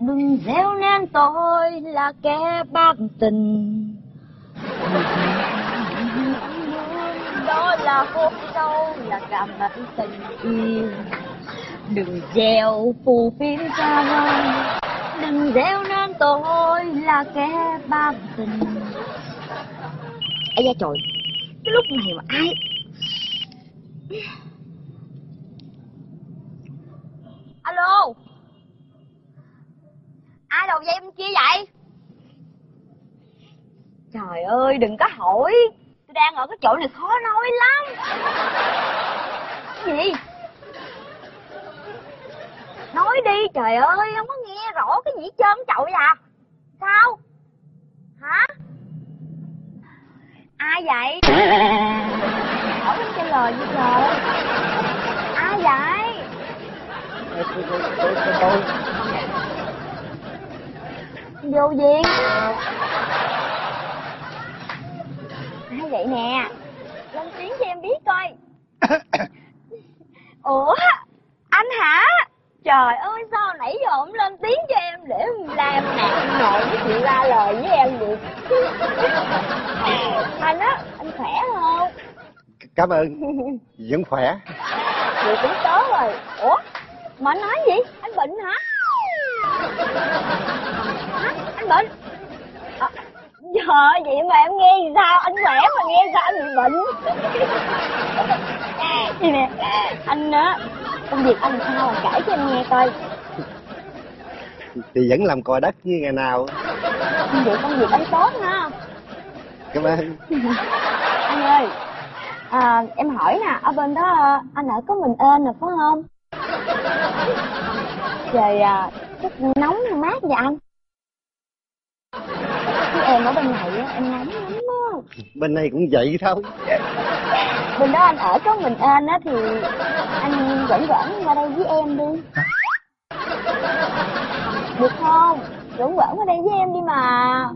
đừng gieo nên tôi là kẻ bạc tình. Đó là hôn sâu là cảm ơn tình yêu. Đừng gieo phù phiếm xa vời đừng gieo nên tôi là kẻ bạc tình. Ấy da trời, cái lúc này mà ai alo? Ai đầu dây bên kia vậy? Trời ơi, đừng có hỏi. Tôi đang ở cái chỗ này khó nói lắm. Cái gì? Nói đi, trời ơi, không có nghe rõ cái gì hết trơn trội à? Sao? Hả? Ai vậy? Hỏi không trả lời gì trời. Ai vậy? Vô duyên ai vậy nè. Lên tiếng cho em biết coi. Ủa anh hả? Trời ơi sao nãy giờ không lên tiếng cho em để em làm nạn nội với chị la lời với em vậy. Anh á anh khỏe không? Cảm ơn. Vẫn khỏe. Vậy cũng tốt rồi. Ủa mà anh nói gì? Anh bệnh hả bệnh à, trời vậy mà em nghe sao? Anh khỏe mà nghe sao? Anh bị bệnh. Vậy nè? Anh á công việc anh sao? Mà kể cho em nghe coi. Thì vẫn làm cò đất như ngày nào. Vậy công việc anh tốt ha. Cảm ơn. Anh ơi à, em hỏi nè ở bên đó ờ, anh ở có mình ên rồi phải không? Trời à chắc nóng mát vậy anh chứ em ở bên này á em nóng lắm á. Bên này cũng vậy thôi. Bên đó anh ở có mình ên á thì anh dẫn dẫn qua đây với em đi. Được không? Dẫn dẫn qua đây với em đi mà.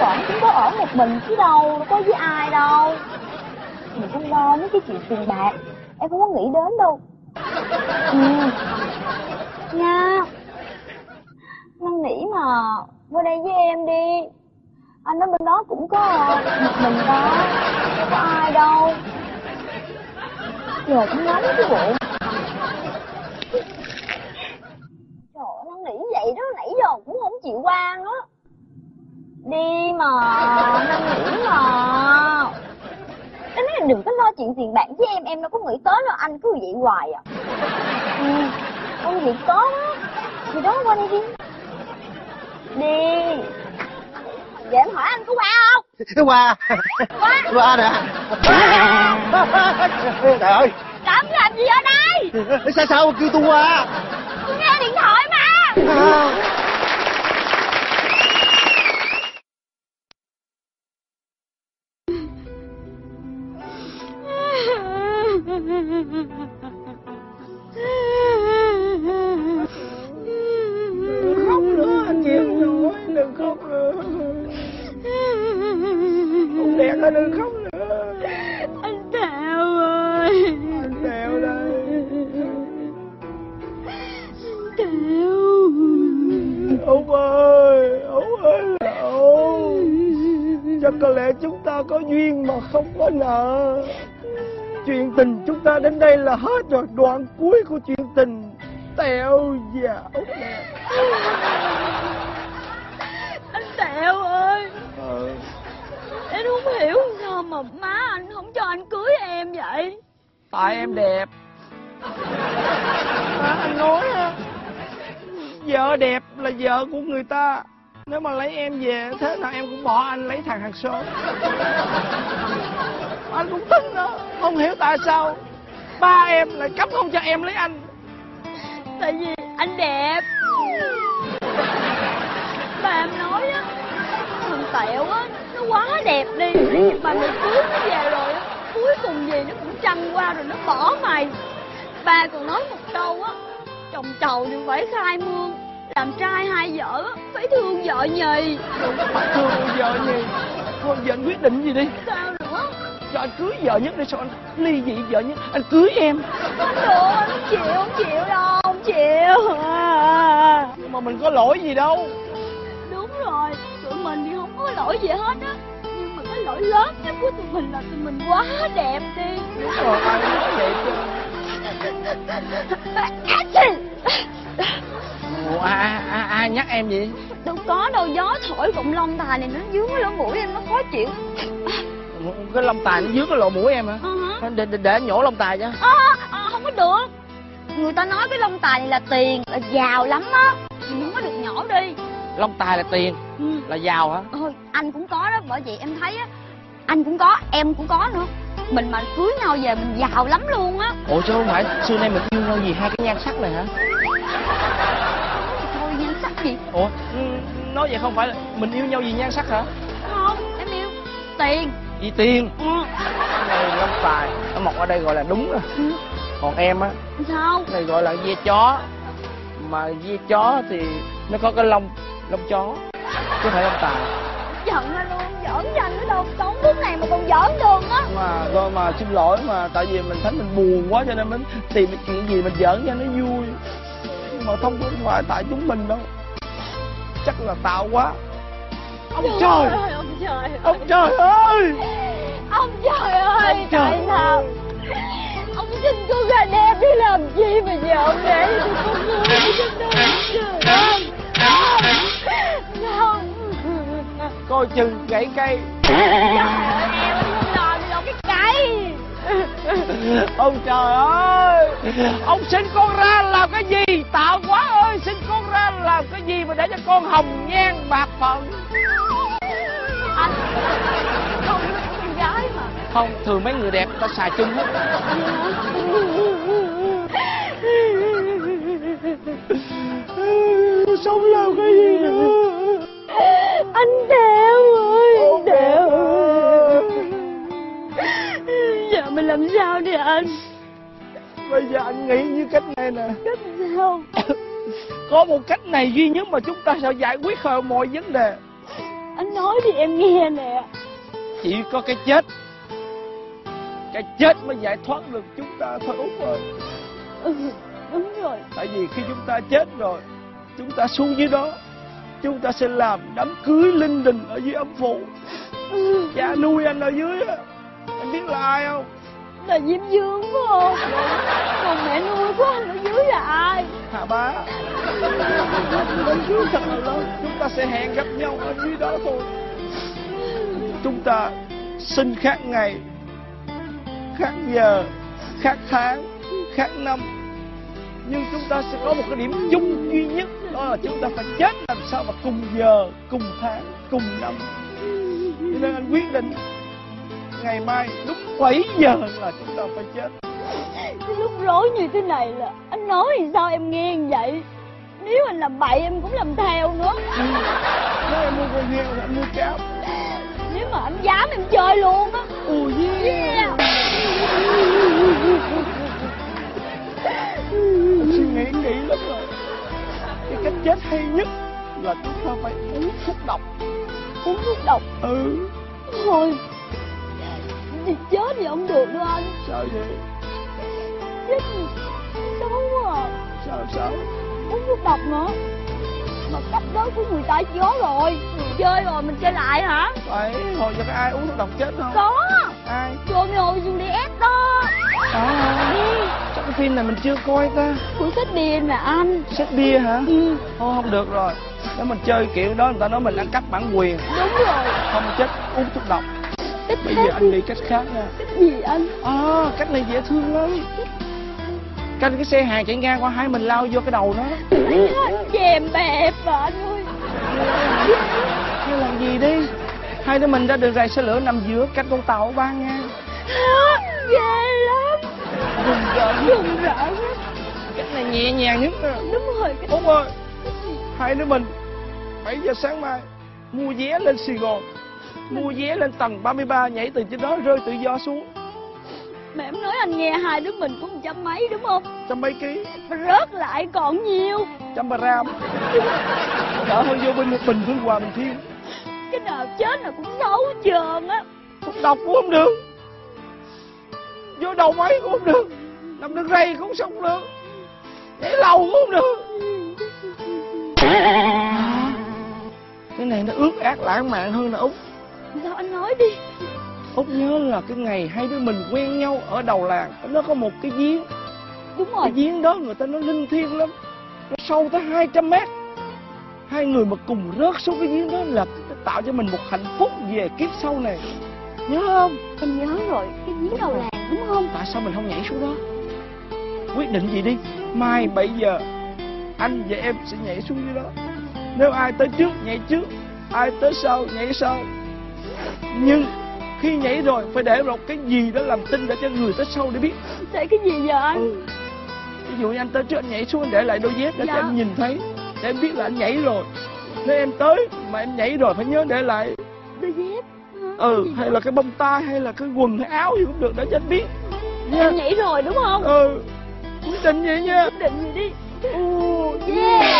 Còn cũng có ở một mình chứ đâu đâu có với ai đâu. Mình không lo mấy cái chuyện tiền bạc em không có nghĩ đến đâu. Ừ. Nha. Năn nỉ mà qua đây với em đi. Anh ở bên đó cũng có à. một mình đó có ai đâu. Trời cũng nóng chứ bộ. Trời ơi, nghĩ vậy đó nãy giờ cũng không chịu qua nữa. Đi mà nó nghĩ mà. Anh nói là đừng có lo chuyện tiền bạc với em em đâu có nghĩ tới đâu anh cứ vậy hoài à. Ừ công việc có á thì đó qua đây đi đi. Vậy em hỏi anh có qua không? Qua. Qua. Qua nè. Trời ơi. Trẫm làm gì ở đây? Sao sao mà kêu tôi qua? Tôi nghe điện thoại mà. đừng đừng khóc nữa. Con đèn ơi đừng khóc nữa? Anh thảo ơi. Anh đèo đây. Thảo. Út ơi út ơi là út chắc có lẽ chúng ta có duyên mà không có nợ. Chuyện tình chúng ta đến đây là hết rồi. Đoạn cuối của chuyện tình. Tèo và út nè tẹo ơi. Ờ. Em không hiểu sao mà má anh không cho anh cưới em vậy? Tại em đẹp. Mà anh nói á vợ đẹp là vợ của người ta. Nếu mà lấy em về thế nào em cũng bỏ anh lấy thằng hàng xóm anh cũng tin đó không hiểu tại sao ba em lại cấm không cho em lấy anh. Tại vì anh đẹp. Ba em nói á tẹo á nó quá đẹp đi mà mày cưới nó về rồi á cuối cùng gì nó cũng chăng qua rồi nó bỏ mày. Ba còn nói một câu á chồng chầu thì phải khai mương làm trai hai vợ á phải thương vợ nhì. Mà thương vợ gì thôi giờ anh quyết định gì đi? Sao nữa? Cho anh cưới vợ nhất đi sao anh ly dị vợ nhất? Anh cưới em. Không được anh không chịu không chịu đâu không chịu. Nhưng mà mình có lỗi gì đâu lỗi gì hết á. Nhưng mà cái lỗi lớn nhất của tụi mình là tụi mình quá đẹp đi. Đúng rồi ai nói vậy chứ Ồ, ai, ai, ai nhắc em vậy? Đâu có đâu gió thổi cụm lông tài này nó dướng cái lỗ mũi em nó khó chịu. Cái lông tài nó dưới cái lỗ mũi em hả? Ờ hả? để, để, để anh nhổ lông tài cho. À, à, không có được. Người ta nói cái lông tài này là tiền là giàu lắm á. Mình không có được nhỏ đi lông tài là tiền ừ. là giàu hả? Ôi, anh cũng có đó bởi vậy em thấy á anh cũng có em cũng có nữa. Mình mà cưới nhau về mình giàu lắm luôn á. Ủa chứ không phải xưa nay mình yêu nhau gì hai cái nhan sắc này hả? Thôi nhan sắc gì? Ủa ừ, nói vậy không phải là mình yêu nhau vì nhan sắc hả? Không em yêu tiền. Vì tiền? Ừ. này lông tài. Nó mọc ở đây gọi là đúng rồi ừ. còn em á sao? này gọi là dê chó. Mà dê chó thì nó có cái lông lông chó không phải lông tài giận anh luôn giỡn cho anh nữa đâu sống phút này mà còn giỡn đường á mà thôi mà xin lỗi mà tại vì mình thấy mình buồn quá cho nên mình tìm cái chuyện gì mình giỡn cho nó vui nhưng mà không phải tại chúng mình đâu chắc là tạo quá ông trời ơi, ông trời ông trời ơi ông trời ơi Ông trời tại sao ông xin cô gái đẹp đi làm gì mà giờ ông để tôi con người trên đời trời ơi không coi chừng gãy cây. Ông trời ơi! Ông sinh con ra làm cái gì? Tạo quá ơi sinh con ra làm cái gì mà để cho con hồng nhan bạc phận? Anh không con gái mà không thường mấy người đẹp ta xài chung hết. Sống làm cái gì nữa anh Đeo ơi Đeo giờ mình làm sao đi anh? Bây giờ anh nghĩ như cách này nè. Cách sao có một cách này duy nhất mà chúng ta sẽ giải quyết khỏi mọi vấn đề. Anh nói thì em nghe nè. Chỉ có cái chết. Cái chết mới giải thoát được chúng ta thôi út ơi. Ừ, đúng rồi. Tại vì khi chúng ta chết rồi chúng ta xuống dưới đó chúng ta sẽ làm đám cưới linh đình ở dưới âm phủ. Cha nuôi anh ở dưới á anh biết là ai không? Là diêm dương phải không còn mẹ nuôi của anh ở dưới là ai? Hà bá. Đám cưới thật là lớn chúng ta sẽ hẹn gặp nhau ở dưới đó thôi. Chúng ta sinh khác ngày khác giờ khác tháng khác năm. Nhưng chúng ta sẽ có một cái điểm chung duy nhất đó là chúng ta phải chết làm sao mà cùng giờ cùng tháng cùng năm. Cho nên anh quyết định ngày mai lúc 7 giờ là chúng ta phải chết. Cái lúc rối như thế này là anh nói thì sao em nghe vậy? Nếu anh làm bậy em cũng làm theo nữa. Nếu em mua con heo thì anh mua cáo nếu mà anh dám em chơi luôn á hay nhất là chúng ta phải uống thuốc độc. Uống thuốc độc? Ừ. Thôi. Thì chết thì không được đâu anh. Sao vậy? Chết xấu quá à. Sao sao? Uống thuốc độc nữa. Mà cấp đó của người ta chó rồi. Chơi rồi mình chơi lại hả? Phải hồi giờ có ai uống thuốc độc chết không có. Ai? Romeo Juliet đó à, ừ. Chắc cái phim này mình chưa coi ta. Của sách điên mà anh. Sách bia hả? Ừ. Thôi không được rồi. Nếu mình chơi kiểu đó người ta nói mình ăn cắp bản quyền. Đúng rồi. Không chết uống thuốc độc. Cách bây giờ anh nghĩ cách khác nha. Cách gì anh? À cách này dễ thương lắm. Canh cái xe hàng chạy ngang qua hai mình lao vô cái đầu nó. Chèm bẹp mà anh ơi. Hay làm gì đi? Hai đứa mình ra đường ray xe lửa nằm giữa cách con tàu ba ngang. Ghê rùng rợn rùng rợn cách này nhẹ nhàng nhất nè đúng rồi cái út ơi hai đứa mình 7 giờ sáng mai mua vé lên sài gòn. Mua vé lên tầng 33 nhảy từ trên đó rơi tự do xuống. Mà em nói anh nghe hai đứa mình một trăm mấy đúng không? Trăm mấy ký. Mà rớt lại còn nhiều. Trăm ba ram. Đỡ hơn vô bên bình hương hòa bình thiên. Cái nào chết là cũng xấu trơn á. Thuốc độc cũng không được vô đầu máy cũng không được. Nằm đường ray cũng không được. Nhảy lầu cũng không được. Này nó ướt át lãng mạn hơn nè út. Sao anh nói đi? Út nhớ là cái ngày hai đứa mình quen nhau ở đầu làng nó có một cái giếng. Đúng rồi. Cái giếng đó người ta nói linh thiêng lắm. Nó sâu tới 200 mét. Hai người mà cùng rớt xuống cái giếng đó là tạo cho mình một hạnh phúc về kiếp sau này. Nhớ không? Em nhớ rồi Cái giếng đầu làng đúng không? Tại sao mình không nhảy xuống đó? Quyết định gì đi? Mai 7 giờ anh và em sẽ nhảy xuống dưới đó. Nếu ai tới trước nhảy trước. Ai tới sau nhảy sau. Nhưng khi nhảy rồi phải để một cái gì đó làm tin để cho người tới sau để biết. Để cái gì giờ anh? Ừ. ví dụ như anh tới trước anh nhảy xuống anh để lại đôi dép để Dạ. cho em nhìn thấy để em biết là anh nhảy rồi. Nếu em tới mà em nhảy rồi phải nhớ để lại Đôi dép? Ừ hay là cái bông tai hay là cái quần hay áo gì cũng được để cho anh biết. Nha. Em nhảy rồi đúng không? Ừ. Quyết định vậy nha. Quyết định gì đi. Ừ, Yeah.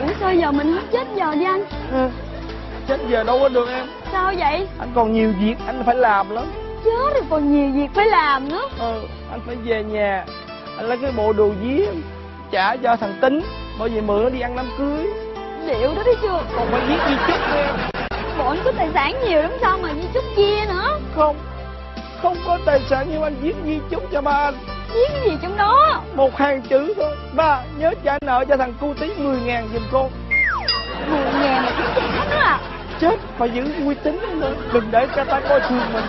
Ủa sao giờ mình không chết giờ đi anh? Ừ. chết giờ đâu có được em. Sao vậy? Anh còn nhiều việc anh phải làm lắm. Chết rồi còn nhiều việc phải làm nữa. Ừ anh phải về nhà. Anh lấy cái bộ đồ giếng trả cho thằng tính bởi vì mượn nó đi ăn đám cưới Liệu đó thấy chưa? Còn phải viết di chúc em. Bộ anh có tài sản nhiều lắm sao mà như chút chia nữa? Không không có tài sản nhưng anh viết di chúc cho ba anh. Viết cái gì trong đó? Một hàng chữ thôi. Ba nhớ trả nợ cho thằng cu tí 10 ngàn giùm con Mười ngàn mà cũng trả nữa à? Chết phải giữ uy tín nữa. Đừng để cho ta coi thường mình.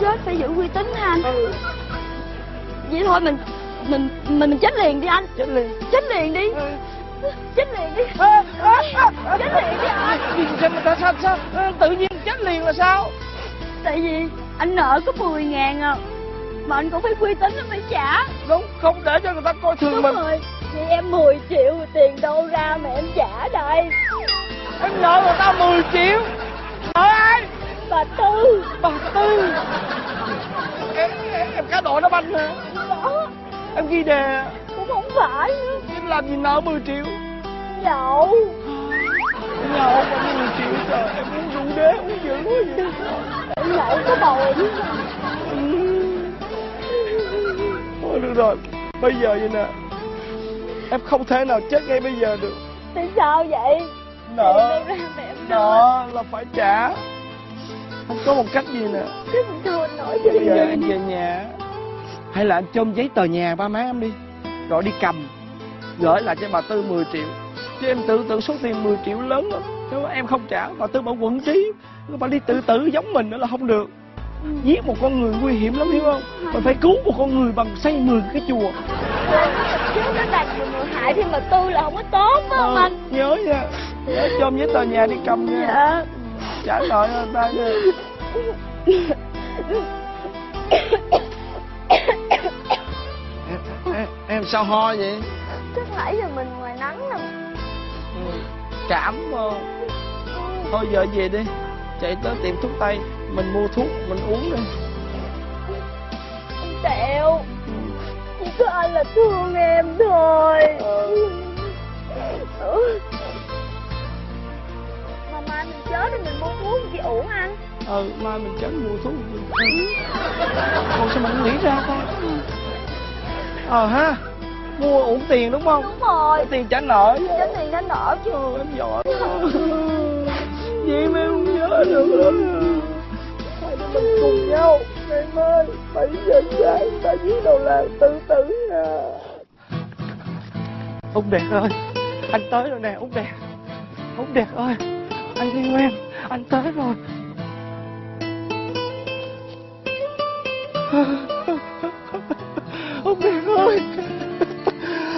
Chết phải giữ uy tín ha anh? Ừ. Vậy thôi mình Mình mình, mình chết liền đi anh. Chết liền. Chết liền đi. Ừ. Chết liền đi. À, à, à, à, Chết liền đi anh gì sao mà ta sao sao? À, tự nhiên chết liền là sao? Tại vì anh nợ có 10 ngàn à Mà anh cũng phải uy tín anh phải trả. Đúng không để cho người ta coi thường Đúng mình. rồi Vậy em 10 triệu tiền đâu ra mà em trả đây. Em nợ người ta 10 triệu? Nợ ai? Bà Tư. Bà tư. Em em, em cá độ nó banh hả? Đó em ghi đề không phải. Em làm gì nợ 10 triệu? Nhậu. Nhậu mà 10 triệu trời em uống rượu đế uống dữ quá vậy. Em nhậu có bầu. Chứ thôi được rồi bây giờ vậy nè. Em không thể nào chết ngay bây giờ được. Tại sao vậy? Nợ. Nợ là phải trả. Không có một cách gì nè. Cái mình thua cho bây giờ anh về nhà. Hay là anh chôm giấy tờ nhà ba má em đi rồi đi cầm. Gửi lại cho bà tư 10 triệu. Chứ em tự tưởng số tiền 10 triệu lớn lắm. Nếu em không trả bà tư bảo quận trí bà đi tự tử giống mình nữa là không được. Giết một con người nguy hiểm lắm hiểu không? Mình phải cứu một con người bằng xây 10 cái chùa. Chứ nó đặt người người hại thì mà Tư là không có tốt phải không Ờ, anh? nhớ nha. Nhớ chôm giấy tờ nhà đi cầm nha. Dạ. Trả nợ người ta nha em, sao ho vậy? Chắc nãy giờ mình ngoài nắng nè ừ. cảm không thôi giờ về đi. Chạy tới tiệm thuốc tây. Mình mua thuốc mình uống đi. Tẹo Chỉ có anh là thương em thôi Ừ. Mà mai mình chết thì mình mua thuốc gì uổng anh ừ mai mình tránh mua thuốc ừ. còn sao mình nghĩ ra ta ờ ha mua uổng tiền đúng không? Đúng rồi. Tiền trả nợ. Chết tiền đã nở chứ. Em giỏi vậy mà em không nhớ được. Hai đứa mình cùng nhau. Em ơi bảy giờ sáng ta dưới đầu làng tự tử nha ông đẹp ơi anh tới rồi nè ông đẹp ông đẹp ơi anh đi ngoan anh tới rồi ông đẹp ơi!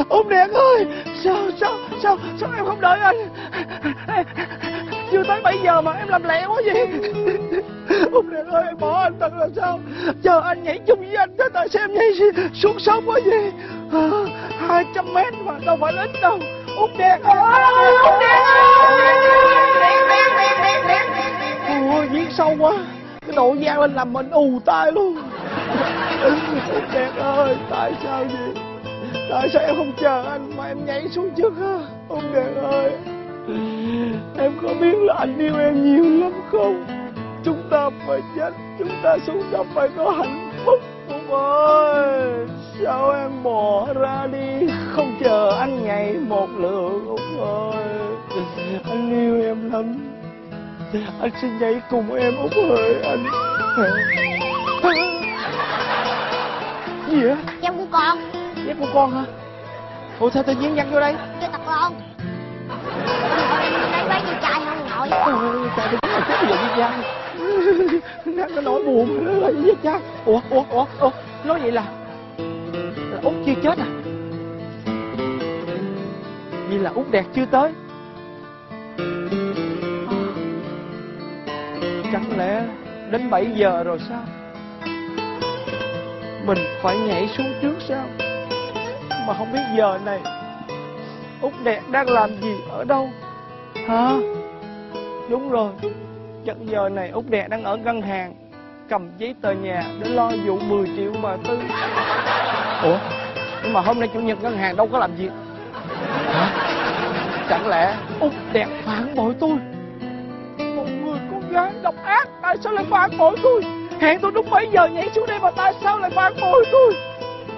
Ông đẹp ơi! Sao sao sao sao em không đợi anh? Chưa tới 7 giờ mà em làm lẹ quá vậy. Ông đẹp ơi, em bỏ anh thật là sao? Chờ anh nhảy chung với anh tới tại xem nhảy xuống sông quá vậy. Hai trăm mét mà đâu phải ít đâu. Ông đẹp ơi! Ông đẹp ơi! Ôi diễn sâu quá. Cái độ gian lên làm mình ù tai luôn ông đẹp ơi, tại sao vậy? Tại sao em không chờ anh mà em nhảy xuống trước á? Ông đẹp ơi, em có biết là anh yêu em nhiều lắm không? Chúng ta phải chết, chúng ta sống ta phải có hạnh phúc ông ơi. Sao em bỏ ra đi? Không chờ anh nhảy một lượt ông ơi? Anh yêu em lắm. Anh xin nhảy cùng em ông ơi, Anh. Gì á? Dâm của con. Dép của con hả? Ủa sao tự nhiên nhăn vô đây? Chưa tập con. Quay gì trai không nội. Ôi, Trời ơi, cái gì vậy cha Nó, nó nổi buồn Nó là vậy cha Ủa, ủa, ủa, ủa Nói vậy là Là Út chưa chết à? Vậy là Út đẹp chưa tới. À, Chẳng lẽ Đến 7 giờ rồi sao Mình phải nhảy xuống trước sao? Mà không biết giờ này Út đẹp đang làm gì ở đâu? Hả? Đúng rồi Chắc giờ này Út Đẹp đang ở ngân hàng Cầm giấy tờ nhà để lo vụ 10 triệu mà Tư. Ủa? Nhưng mà hôm nay chủ nhật ngân hàng đâu có làm gì. Hả? Chẳng lẽ Út Đẹp phản bội tôi? Một người con gái độc ác Tại sao lại phản bội tôi Hẹn tôi đúng 7 giờ nhảy xuống đây mà tại sao lại phản bội tôi?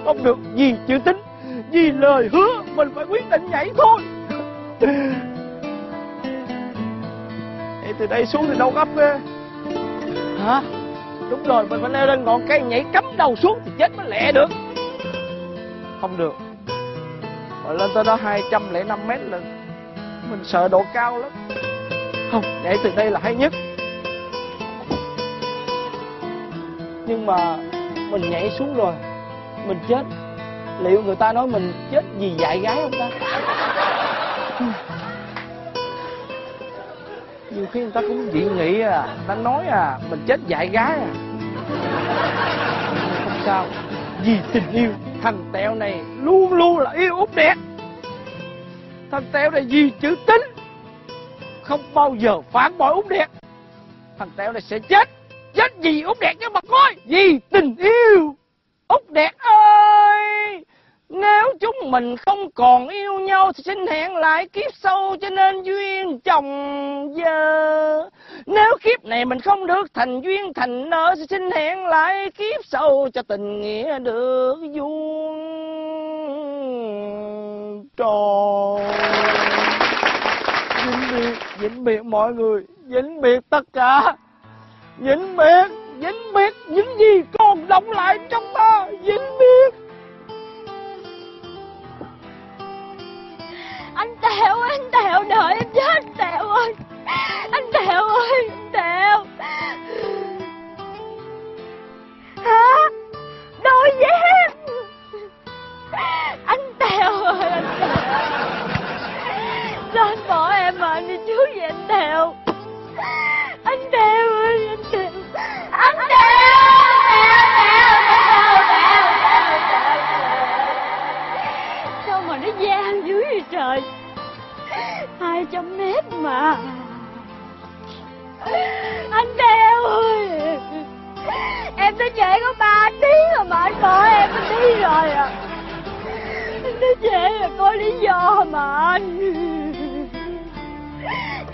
Không được vì chữ tính Vì lời hứa Mình phải quyết định nhảy thôi. Nhảy từ đây xuống thì đâu gấp ghê. Hả? Đúng rồi mình phải leo lên ngọn cây nhảy cắm đầu xuống Thì chết mới lẹ được. Không được. Mà lên tới đó 205 mét là Mình sợ độ cao lắm. Không nhảy từ đây là hay nhất Nhưng mà Mình nhảy xuống rồi, Mình chết. Liệu người ta nói mình chết vì dại gái không ta? Nhiều khi người ta cũng dị nghị à người ta nói à mình chết dại gái à. Không sao, vì tình yêu, thằng tẹo này luôn luôn là yêu út đẹp. Thằng tẹo này vì chữ tính, không bao giờ phản bội út đẹp. Thằng tẹo này sẽ chết chết gì út đẹp cho mà coi vì tình yêu út đẹp ơi nếu chúng mình không còn yêu nhau thì xin hẹn lại kiếp sau cho nên duyên chồng giờ. Nếu kiếp này mình không được thành duyên thành nợ thì xin hẹn lại kiếp sau cho tình nghĩa được vuông tròn. Vĩnh biệt, vĩnh biệt mọi người, vĩnh biệt tất cả. Vĩnh biệt, vĩnh biệt những gì? Còn động lại trong ta, vĩnh biệt. Anh Tèo anh Tèo đợi em chết anh Tèo ơi. Anh Tèo ơi, anh Tèo. Hả? Đôi dép Anh Tèo ơi, anh Tèo. Sao anh bỏ em mà anh đi trước vậy anh Tèo. Anh Tèo ơi, anh Tèo Anh Tèo Sao mà nó gian dưới vậy trời? Hai trăm mét mà. Anh Teo ơi. Em tới trễ có ba tiếng rồi mà anh bỏ em anh đi rồi à. Nó tới trễ là có lý do mà anh.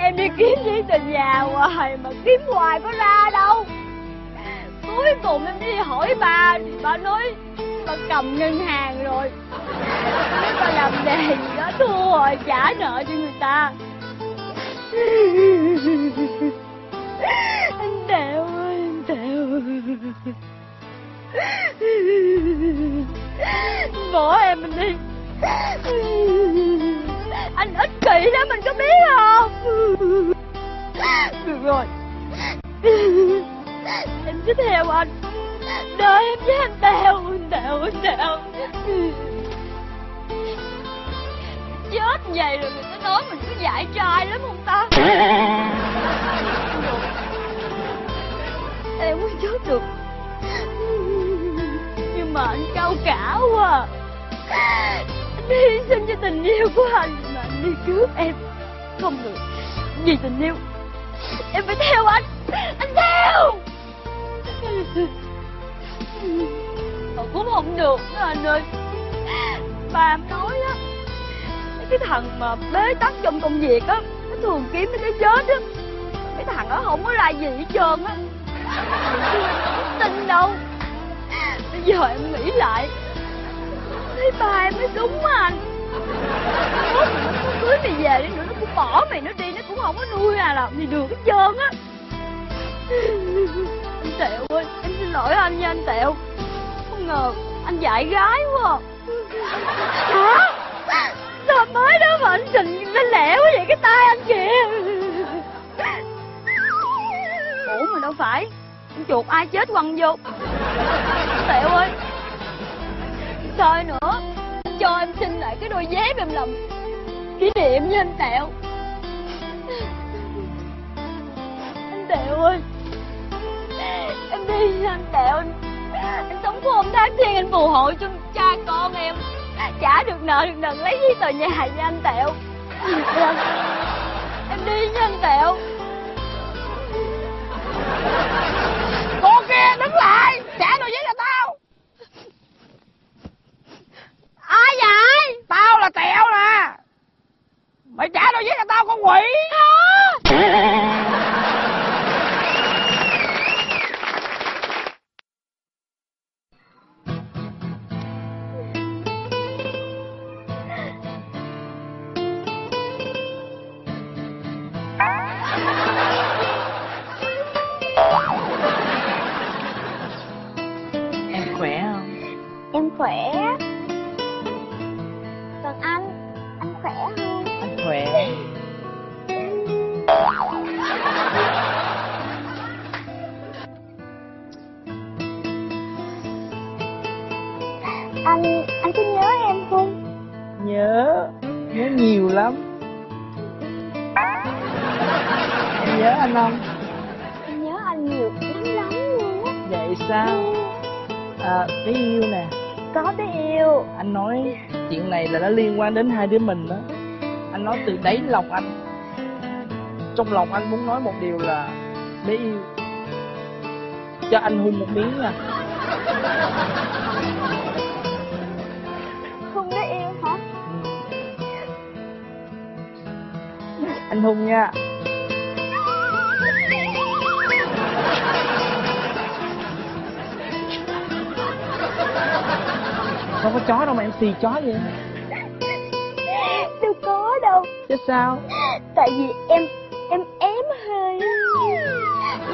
Em đi kiếm giấy tờ nhà hoài mà kiếm hoài có ra đâu. Cuối cùng em đi hỏi bà thì bà nói bà cầm ngân hàng rồi. Nếu bà làm đề gì đó, thua rồi, trả nợ cho người ta. Tình yêu của anh, Mà anh đi cướp em Không được. Vì tình yêu, Em phải theo anh. Anh theo! Mà cũng không được nữa anh ơi. Ba em nói á, Cái thằng mà bế tắc trong công việc á, Nó thường kiếm nó cái chết á. Cái thằng đó không có ra gì hết trơn á. Tin đâu. Bây giờ em nghĩ lại, Thấy ba em mới đúng anh cưới mày về đi nữa, Nó cũng bỏ mày nó đi, nó cũng không có nuôi à làm gì được, hết trơn á. Anh tẹo ơi, em xin lỗi anh nha anh tẹo. Không ngờ anh dạy gái quá à. hả? Sao mới đó mà anh xình nó lẻ quá vậy cái tay anh kìa? Ủa mà đâu phải, con chuột ai chết quăng vô. Tẹo ơi thôi nữa? Cho em xin lại cái đôi dép em làm kỷ niệm với anh tẹo. Anh tẹo ơi em đi với anh tẹo. Anh, anh sống khôn thác thiên anh phù hộ cho cha con em. Trả được nợ được nần lấy giấy tờ nhà nha anh tẹo. Em đi nha anh tẹo. Cô kia hai đứa mình đó Anh nói từ đáy lòng anh. Trong lòng anh muốn nói một điều là Bé yêu Cho anh hôn một miếng nha. Không bé yêu hả? Ừ. Anh hôn nha. Không có chó đâu mà em xì chó vậy sao? Tại vì em em ém hơi.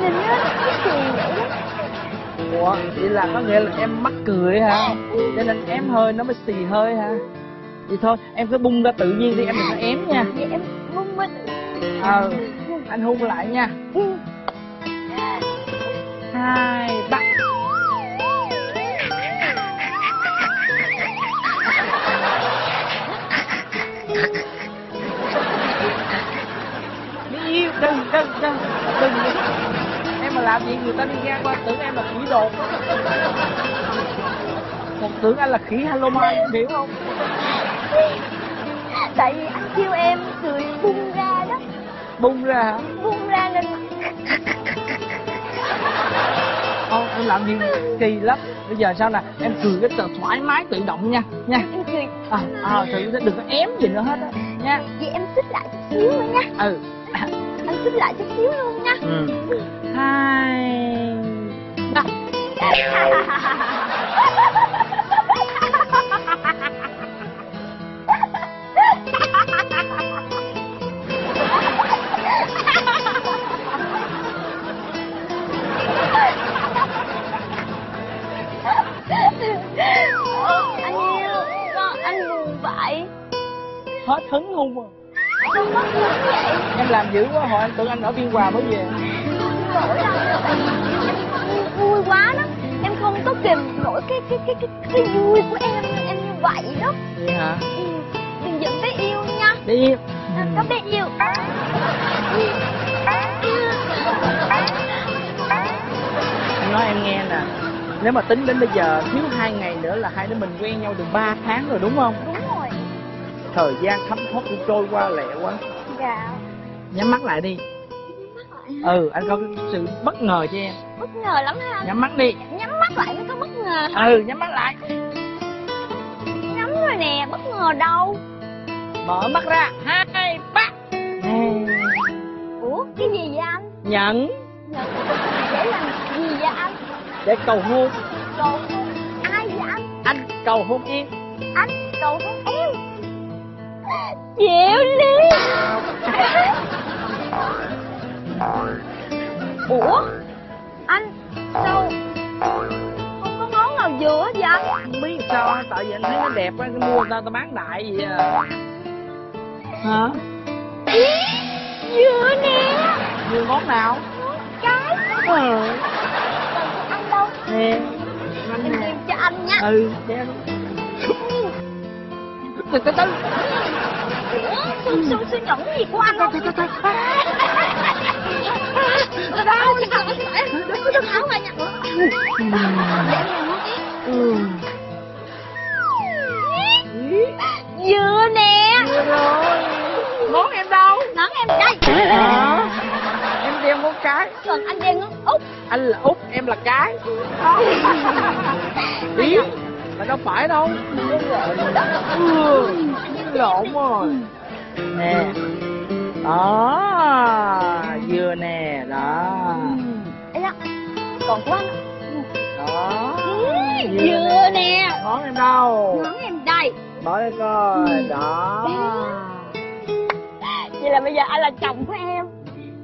Nên nó cái kỳ vậy đó. Ủa vậy là có nghĩa là em mắc cười hả? Cho nên em hơi nó mới xì hơi hả? Vậy thôi em cứ bung ra tự nhiên đi em đừng có ém nha. Vậy em bung bên Ờ anh hôn lại nha. Hai ba. Mỹ yêu đừng đừng đừng. Đừng. Em mà làm gì người ta đi ngang qua tưởng em là khỉ đột. Còn tưởng anh là khỉ Haloma em hiểu không? Tại vì anh kêu em cười bung ra đó. Bung ra bung ra nên Không, em làm gì kỳ lắm. Bây giờ sao nè, em cười cái tờ thoải mái tự động nha. Nha. Em cười. À, à thử đừng có ém gì nữa hết á. Nha. Vậy em xích lại chút xíu nữa nha. Ừ anh xích lại chút xíu luôn nha. Ừ. Hai Ba anh yêu con anh buồn vậy. Hết hứng luôn rồi mất vậy. Em làm dữ quá hồi anh tưởng anh ở Biên Hòa mới về. Em vui quá đó. Em không có kìm nổi cái cái cái cái, cái vui của em em như vậy đó. Vậy hả? Ừ. đừng giận bé yêu nha. Đi à, có bé yêu. Anh nói em nghe nè. Nếu mà tính đến bây giờ thiếu hai ngày nữa là hai đứa mình quen nhau được 3 tháng rồi đúng không? đúng Thời gian thấm thoát cũng trôi qua lẹ quá. Dạ. Nhắm mắt lại đi. Ừ, anh có sự bất ngờ cho em? Bất ngờ lắm ha Nhắm mắt đi. Nhắm mắt lại mới có bất ngờ Ừ, nhắm mắt lại. Nhắm rồi nè bất ngờ đâu? Mở mắt ra. Hai, ba. Ủa cái gì vậy anh? Nhận Nhận để làm gì vậy anh? Để cầu hôn. Cầu hôn ai vậy anh? Anh cầu hôn em. Anh cầu hôn em Diệu Ly Ủa? Anh Sao Không có món nào vừa hết vậy? Anh. biết sao Tại vì anh thấy nó đẹp quá Mua người tao bán đại vậy à. Hả? Vừa nè. Vừa món nào? Món cái. Ờ Ăn đâu? Nè Em đem cho anh nha. Ừ đem từ từ từ ủa sao sao nhẫn gì của anh? Không đau sao đừng có đừng tháo ra nha vừa nè. Ngón em đâu? Ngón em đây hả? Em đeo ngón cái. Còn anh đem ngón út. Anh là út em là cái. Ý mà đâu phải đâu. Ừ lộn rồi. Nè. Đó vừa nè đó. Còn của anh đó vừa nè. ngón em đâu? Ngón em đây. Bỏ đây coi đó. Vậy là bây giờ anh là chồng của em.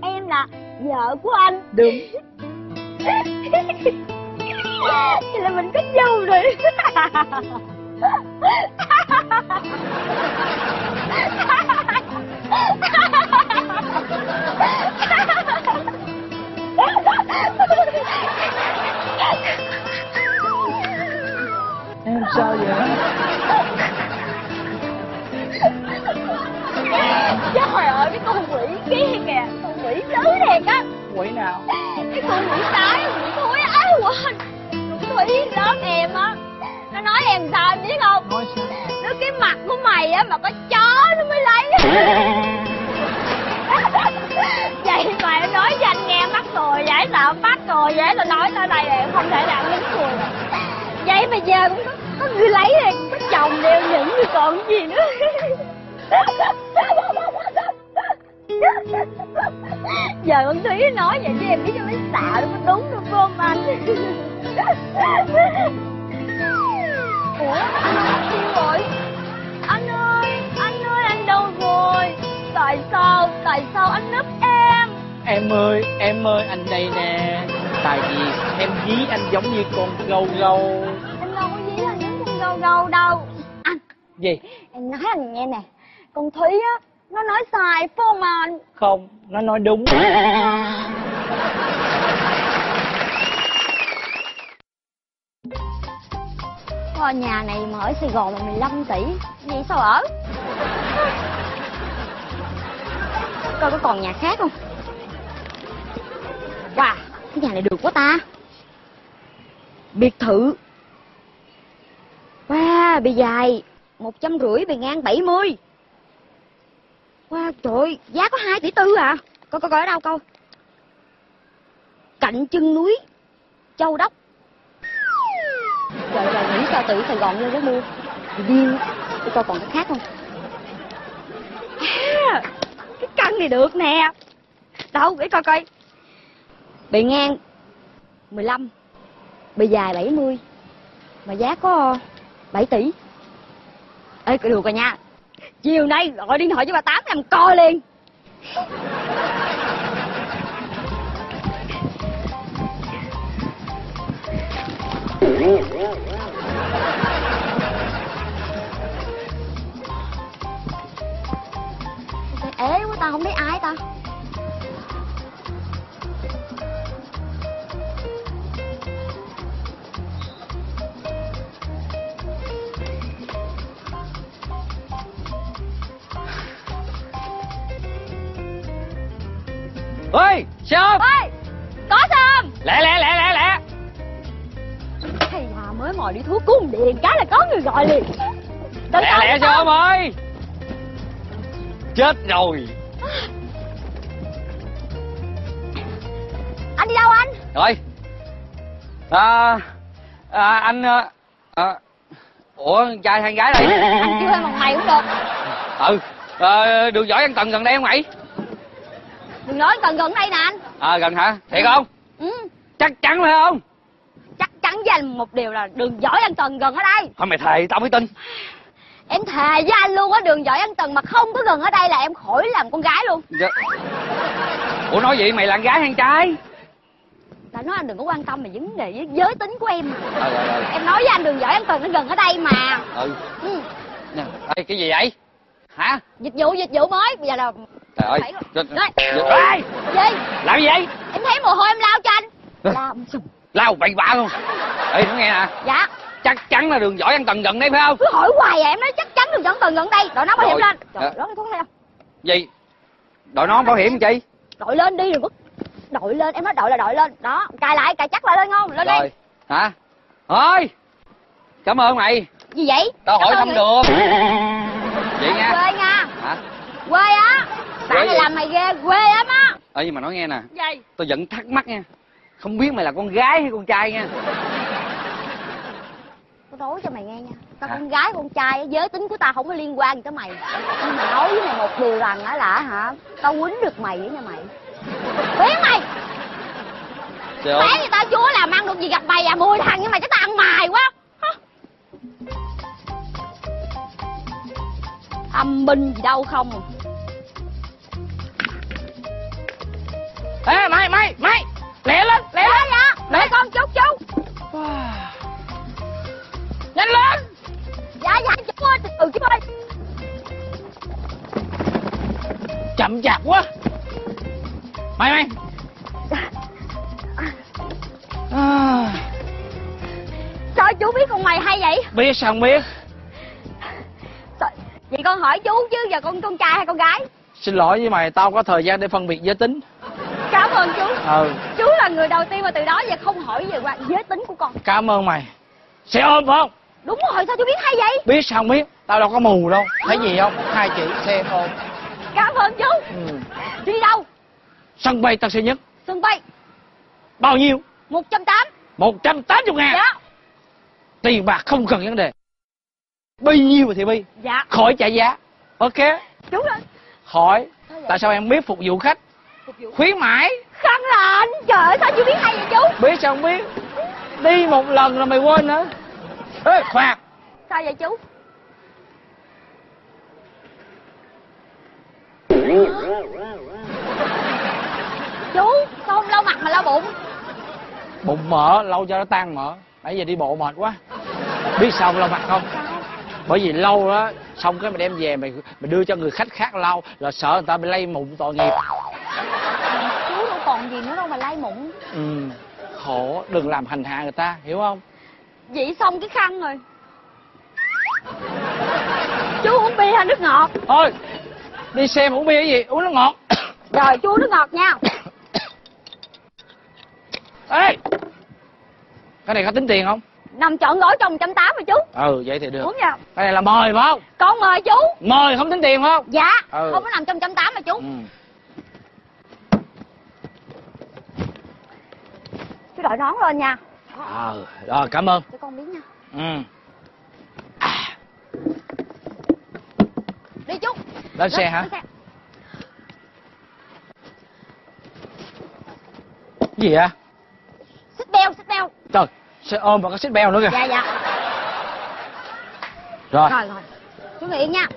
Em là vợ của anh. Đúng vậy là mình có dâu rồi. Em sao vậy? Trời ơi cái con quỷ kia kìa. Con quỷ dữ thiệt á. Quỷ nào? Cái con quỷ cái quỷ thối ái quên quỷ lớn em á. Nó nói em sao em biết không? Nói sao? Nó cái mặt của mày á mà có chó nó mới lấy. Vậy mà em nói cho anh nghe mắc cười vậy sợ mắc cười vậy tao nói tới đây là em không thể nào nín cười được. Vậy mà giờ cũng có, có người lấy rồi có chồng đeo những người còn gì nữa giờ con thúy nói vậy chứ em biết cho mấy xạo nó có đúng đâu phải không anh ủa anh đâu rồi anh ơi anh ơi anh đâu rồi? Tại sao tại sao anh núp em? Em ơi em ơi anh đây nè. Tại vì em dí anh giống như con gâu gâu. Em đâu có dí anh giống con gâu gâu đâu. Anh gì? Em nói anh nghe nè. Con thúy á nó nói sai phải không anh không nó nói đúng. Tòa nhà này mà ở Sài Gòn mà 15 tỷ Vậy sao ở? Coi có còn nhà khác không? Wow Cái nhà này được quá ta. Biệt thự. Wow bề dài một trăm rưỡi bề ngang 70 Wow trời ơi, Giá có 2 tỷ tư à? Coi coi coi ở đâu coi? Cạnh chân núi Châu Đốc. Trời trời nghĩ sao tự Sài Gòn lên đó mua. Điên Để coi còn cái khác không? À Cái căn này được nè. Đâu để coi coi. Bề ngang 15 Bề dài 70 Mà giá có 7 tỷ. Ê được rồi nha Chiều nay gọi điện thoại cho bà Tám làm coi liền. Ế quá, tao không thấy ai ta. Ơi sơm Ê Có sao không? Lẹ lẹ lẹ lẹ lẹ. Hay là mới mò đi thuốc cung điện cái là có người gọi liền. Đừng lẹ lẹ nữa. sơm ơi? Chết rồi. Anh đi đâu anh? Rồi. À, à anh à, à, ủa trai hay gái đây Anh kêu em bằng mày cũng được. Ừ à, đường giỏi ăn tầng gần đây không mày Đừng nói gần gần đây nè anh. À gần hả? Thiệt không? Ừ, chắc chắn phải không? Chắc chắn với anh một điều là đường giỏi ăn tần gần ở đây. Thôi mày thề tao mới tin. Em thề với anh luôn á đường giỏi ăn tần mà không có gần ở đây là em khỏi làm con gái luôn. Dạ. ủa nói vậy mày là gái hay trai? Phải nói anh đừng có quan tâm về vấn đề với giới tính của em mà. Ờ ờ ờ. Em nói với anh đường giỏi anh cần nó gần ở đây mà. Ừ. Ừ. nè Ê, cái gì vậy? Hả? Dịch vụ dịch vụ mới. Bây giờ là trời ơi rồi. Ê, gì? Làm gì vậy? Em thấy mồ hôi em lao cho anh. Làm sùm. Lao bậy bạ luôn. Ê nó nghe nè. Dạ. Chắc chắn là đường giỏi ăn tầng gần đây phải không? Cứ hỏi hoài à em nói chắc chắn đường dẫn cần gần đây. Đội nón bảo hiểm lên. Dạ. trời đó cái thuốc theo gì? Đội nón bảo hiểm chi đội lên đi đừng có đội lên em nói đội là đội lên. Đó cài lại cài chắc lại lên ngon lên rồi. Đi hả? Thôi. Cảm ơn mày. Gì vậy? Tao hỏi không vậy? được. Vậy nha. Quê nha. Hả? Quê á Này gì? làm mày ghê quê lắm á. Ê nhưng mà nói nghe nè. Gì? Tôi vẫn thắc mắc nha. Không biết mày là con gái hay con trai nha. Tao nói cho mày nghe nha. Tao Hả? con gái con trai giới tính của tao không có liên quan gì tới mày. Nhưng mà nói với mày một điều rằng á là hả tao quýnh được mày á nha mày. Biết mày? Trời ơi, Sáng thì tao chúa làm ăn được gì gặp mày à mười thằng nhưng mà chắc tao ăn mài quá. Âm binh gì đâu không ê mày mày mày lẹ lên lẹ lên. dạ Lẹ con chú chú nhanh lên. Dạ dạ chú ơi từ từ chú ơi. Chậm chạp quá. Mày mày. À, Sao chú biết con mày hay vậy? Biết sao không biết? Sao- Vậy con hỏi chú chứ giờ con con trai hay con gái? Xin lỗi với mày tao có thời gian để phân biệt giới tính Cảm ơn chú. Ừ. Chú là người đầu tiên mà từ đó giờ không hỏi về qua giới tính của con. Cảm ơn mày. Xe ôm phải không? Đúng rồi sao chú biết hay vậy? Biết sao không biết? Tao đâu có mù đâu. Thấy gì không? Hai chữ xe ôm. Cảm ơn chú. Ừ. Đi đâu? Sân bay tân sơn nhất. Sân bay. Bao nhiêu? 180 một trăm tám mươi ngàn. Dạ. Tiền bạc không cần vấn đề. Bao nhiêu thì bi. Dạ. Khỏi trả giá. Ok. Chú ơi. Hỏi Sao vậy? tại sao em biết phục vụ khách khuyến mãi. Khăn là anh Trời ơi sao chú biết hay vậy chú? Biết sao không biết? Đi một lần rồi mày quên nữa. Ê khoan. Sao vậy chú? Chú sao không lau mặt mà lau bụng? Bụng mỡ lâu cho nó tan mỡ nãy giờ đi bộ mệt quá. Biết sao không lau mặt không bởi vì lâu đó xong cái mày đem về mày mày đưa cho người khách khác lau là sợ người ta bị lây mụn tội nghiệp. Chú đâu còn gì nữa đâu mà lay mụn. Ừ khổ đừng làm hành hạ người ta hiểu không? Vậy xong cái khăn rồi. Chú uống bia hay nước ngọt. Thôi đi xem uống bia cái gì uống nước ngọt. Rồi chú uống nước ngọt nha. Ê! Cái này có tính tiền không Nằm chọn gói trong 180 mà chú. Ừ vậy thì được. Uống nha. Cái này là mời phải không? Con mời chú. Mời không tính tiền phải không? Dạ Ừ. Không có nằm trong 180 mà chú. Ừ. Chú đội nón lên nha. Ờ rồi cảm ơn. Cho con biết nha. Ừ. Đi chú. Lên xe hả? Lên xe. gì vậy Xích beo xích beo xe ôm mà có xích beo nữa kìa. Dạ dạ. Rồi. Rồi rồi. Chú yên nha.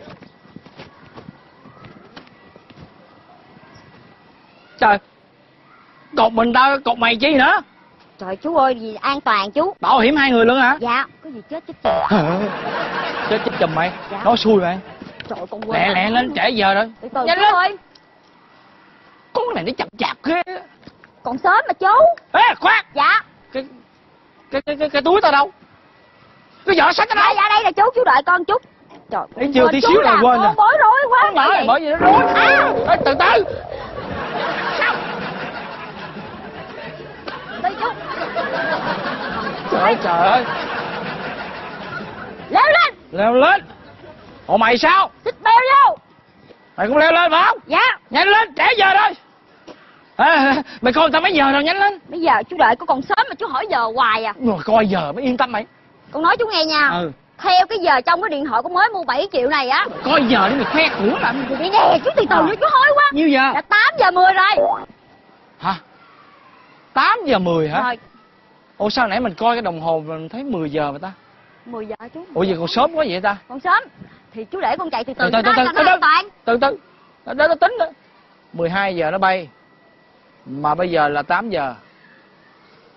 Trời. Cột mình tao cột mày chi nữa? Trời chú ơi gì an toàn chú. Bảo hiểm hai người luôn hả? Dạ Có gì chết chết chừng chết chết chùm mày. Dạ. nói xui mày. Trời con quên lẹ lẹ lên trễ giờ rồi. Từ từ Nhanh chú lên. ơi. Con này nó chậm chạp ghê. Còn sớm mà chú. Ê khoan. Dạ. Cái cái cái cái, cái túi tao đâu? Cái giỏ sách tao Dạ đâu? Dạ đây là chú chú đợi con chút. Trời chưa, quên, tí xíu là quên con à. bối rối quá không phải bởi bởi vì nó rối. À. Ê, từ từ. Sao? Đi chú trời ơi trời ơi. Leo lên. Leo lên. Ủa mày sao? Xích beo vô. Mày cũng leo lên phải không? Dạ. Nhanh lên trễ giờ rồi à, mày coi người ta mấy giờ rồi nhanh lên. Bây giờ? Chú đợi con còn sớm mà chú hỏi giờ hoài à? Rồi coi giờ mới yên tâm mày. Con nói chú nghe nha. Ừ. Theo cái giờ trong cái điện thoại con mới mua 7 triệu này á. Coi giờ để mày khoe của làm Thì đi nè chú từ từ nữa chú hối quá. Nhiêu giờ? Là 8 giờ 10 rồi. Hả? 8 giờ 10 hả? Rồi. Ủa sao nãy mình coi cái đồng hồ mình thấy 10 giờ mà ta? 10 giờ chú. Ủa giờ còn sớm quá vậy ta? Còn sớm. Thì chú để con chạy từ từ từ từ từ từ từ từ. Đó, đó tính đó. 12 giờ nó bay mà bây giờ là 8 giờ.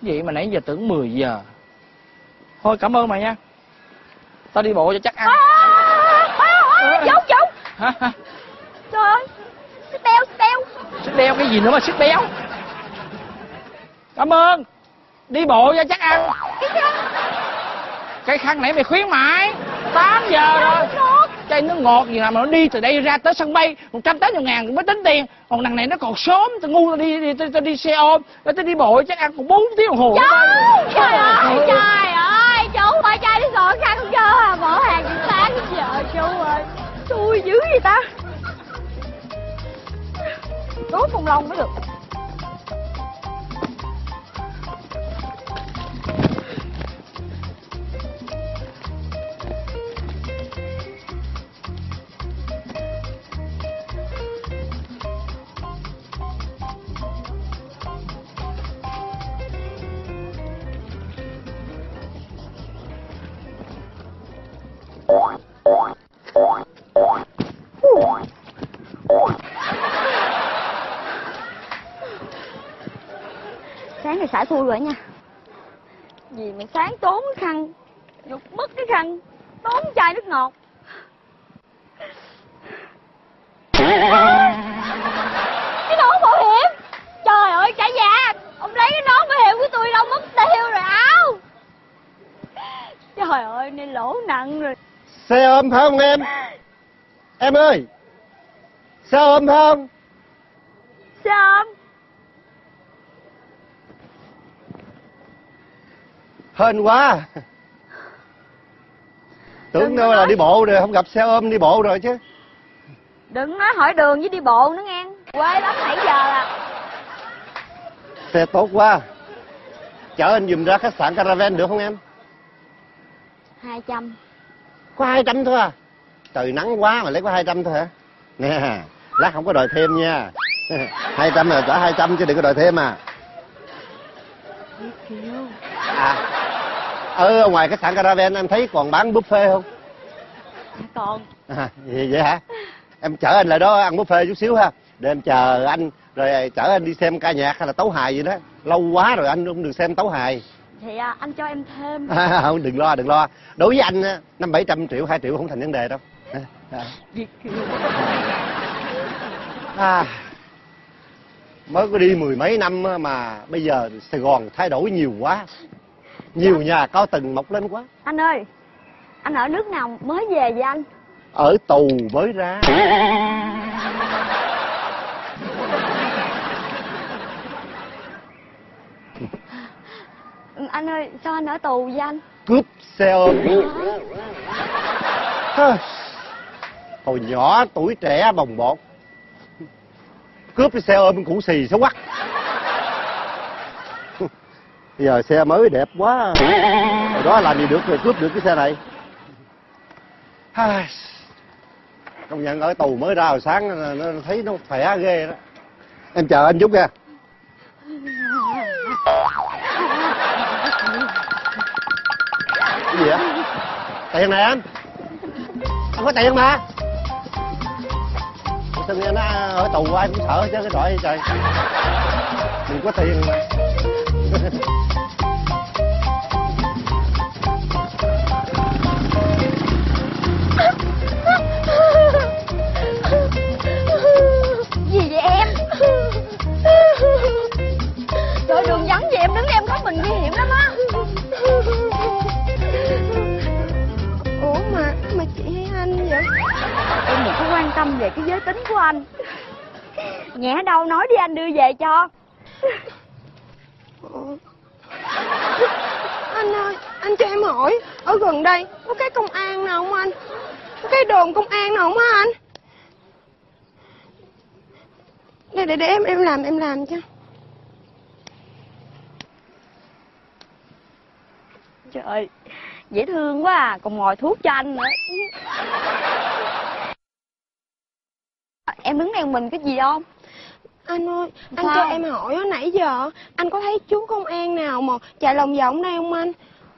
Vậy mà nãy giờ tưởng 10 giờ. Thôi cảm ơn mày nha. Tao đi bộ cho chắc ăn. À, Dũng Dũng hả hả? Trời ơi Xích beo xích beo. Sức đeo cái gì nữa mà sức béo? Cảm ơn. Đi bộ cho chắc ăn. Cái khăn nãy mày khuyến mãi. 8 giờ rồi chai nước ngọt gì nào mà nó đi từ đây ra tới sân bay một trăm tám mươi ngàn mới tính tiền. Còn đằng này nó còn sớm tao ngu tao đi đi tao, tao đi xe ôm rồi tao đi bộ chắc ăn còn bốn tiếng đồng hồ Trời ơi trời ơi Chú ơi trai đi gọn khăn không cho à Mở hàng từ sáng đến giờ chú ơi. Xui dữ vậy ta. Đốt phòng lông mới được Xui rồi nha Vì mà sáng tốn cái khăn Dục mất cái khăn Tốn chai nước ngọt Cái nón bảo hiểm Trời ơi trả giá Ông lấy cái nón bảo hiểm của tôi đâu mất tiêu rồi áo Trời ơi nên lỗ nặng rồi Xe ôm không em? Em ơi! Xe ôm không? Sao Hên quá! Tưởng đâu là đi bộ rồi, không gặp xe ôm đi bộ rồi chứ. Đừng nói hỏi đường với đi bộ nữa nghe Quê lắm nãy giờ à Xe tốt quá. Chở anh dùm ra khách sạn Caravan được không em? hai trăm Có 200 thôi à? Trời nắng quá mà lấy có 200 thôi hả? Nè, lát không có đòi thêm nha. 200 là trả 200 chứ đừng có đòi thêm à. À, ở ngoài khách sạn Caravan em thấy còn bán buffet không? Còn À, vậy, vậy hả? Em chở anh lại đó ăn buffet chút xíu ha. Để em chờ anh rồi chở anh đi xem ca nhạc hay là tấu hài gì đó. Lâu quá rồi anh không được xem tấu hài. Thì à, anh cho em thêm À, không, đừng lo, đừng lo. Đối với anh năm bảy trăm triệu, hai triệu không thành vấn đề đâu. À, à. À, mới có đi mười mấy năm mà bây giờ Sài Gòn thay đổi nhiều quá. Nhiều nhà cao tầng mọc lên quá. Anh ơi Anh ở nước nào mới về vậy anh Ở tù mới ra. Anh ơi sao anh ở tù vậy anh Cướp xe ôm. Hồi nhỏ tuổi trẻ bồng bột. Cướp cái xe ôm củ xì xấu quắc. Giờ xe mới đẹp quá. Hồi đó làm gì được rồi cướp được cái xe này. Công nhận ở tù mới ra hồi sáng nó- nó thấy nó khỏe ghê đó. Em chờ anh chút nha. Cái gì vậy? Tiền này anh. Anh có tiền mà. Sao nghe nó ở tù ai cũng sợ chứ cái đội trời. Mình có tiền mà. Trời đường vắng vậy em đứng đây em khóc mình nguy hiểm lắm á Ủa mà mà chị hay anh vậy? Em đừng có quan tâm về cái giới tính của anh Nhẹ đâu nói đi anh đưa về cho? Anh ơi, anh cho em hỏi Ở gần đây có cái công an nào không anh? Có cái đồn công an nào không anh? Để, để, để em em làm em làm cho Trời dễ thương quá à Còn ngồi thuốc cho anh nữa. Em đứng đây mình cái gì không? Anh ơi, anh Sao? cho em hỏi á, nãy giờ Anh có thấy chú công an nào mà chạy lòng vòng đây không anh?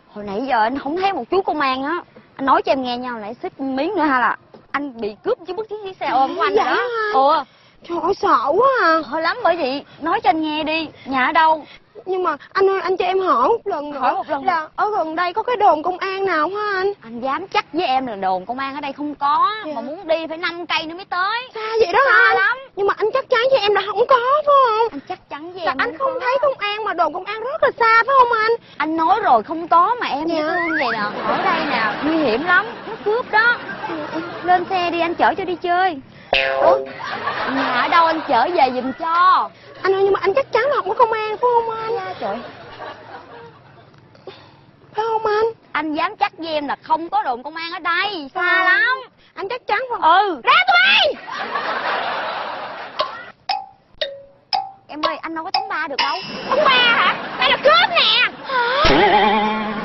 Hồi nãy giờ anh không thấy một chú công an á. Anh nói cho em nghe nhau lại xích miếng nữa ha là Anh bị cướp chứ mất chiếc xe ôm của anh Vậy đó? Ủa? Trời ơi, sợ quá à. Hơi lắm bởi vậy Nói cho anh nghe đi. Nhà ở đâu nhưng mà anh ơi anh cho em hỏi một lần nữa Hỏi một lần. là ở gần đây có cái đồn công an nào hả anh? Anh dám chắc với em là đồn công an ở đây không có Dạ. Mà muốn đi phải 5 cây nữa mới tới. Xa vậy đó hả Xa anh? lắm. nhưng mà anh chắc chắn với em là không có phải không? Anh chắc chắn với là em anh không không có. thấy công an mà đồn công an rất là xa phải không anh? Anh nói rồi không có mà em Dạ. dễ thương vậy nè Ở đây nè nguy hiểm lắm. Nó cướp đó. Lên xe đi anh chở cho đi chơi. Ủa? Nhà ở đâu anh chở về giùm cho anh ơi nhưng mà anh chắc chắn là không có công an phải không anh? Dạ, Trời. Phải không anh? Anh dám chắc với em là không có đồn công an ở đây Xa lắm. Anh chắc chắn không Ừ Ra tụi Em ơi anh đâu có tống ba được đâu. Tống ba hả? Đây là cướp nè. Cô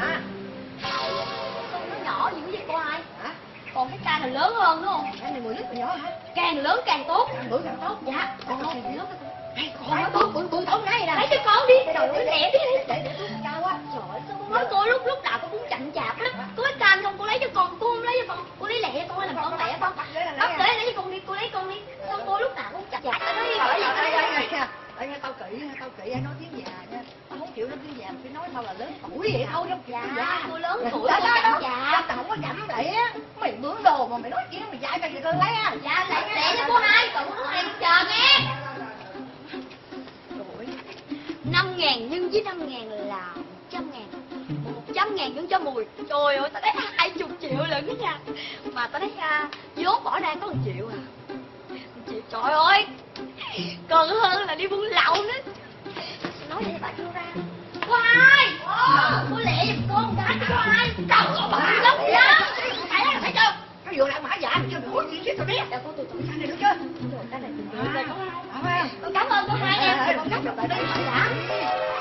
đó Con nó nhỏ dữ vậy cô hai hả Còn cái can này lớn hơn đúng không? cái này mười lít mà nhỏ hả Càng lớn càng tốt ăn bữa càng tốt Dạ Còn lớn Hay, còn nó tốt bự bự tốt ngay nè Lấy cho con đi Trời ơi, Lẹ đi để để tôi cao quá Trời ơi, sao con nói cô lúc lúc nào cô cũng chậm chạp lắm Cô lấy can không, cô lấy cho con, cô lấy cho con Cô lấy lẹ cho con, làm con lẹ con bắt Bắt lấy lấy cho con đi, cô lấy con đi Sao cô lúc nào cũng chậm chạp Nó đi bởi ơi, đây, vậy nha. Đây nghe tao kỹ, nghe tao kỹ, ai nói tiếng già nha. Tao không chịu nói tiếng già, phải nói tao là lớn tuổi vậy thôi, tiếng Dạ, cô lớn tuổi, Đó, đó, chạp. Tao không có chậm lại á. Mày mướn đồ mà mày nói chuyện mày dạy tao gì cơn lấy á. Dạ, lẹ lẹ cho cô hai, cậu có này chờ nghe năm ngàn nhân với năm ngàn là một trăm ngàn trăm ngàn nhân cho mùi trời ơi tao thấy hai chục triệu lận đó nha mà tao thấy à, vốn bỏ ra có một triệu à một triệu trời ơi còn hơn là đi buôn lậu nữa nói vậy bà chưa ra cô hai cô lẹ giùm con cái cô hai cầm có bự lắm đó Thấy thấy chưa? Nó vừa lại mã giả chưa được gì chứ tao biết. dạ cô từ Cái này được chưa? này từ từ đây Phải không? con cảm ơn cô hai em con cắt được lại đây phải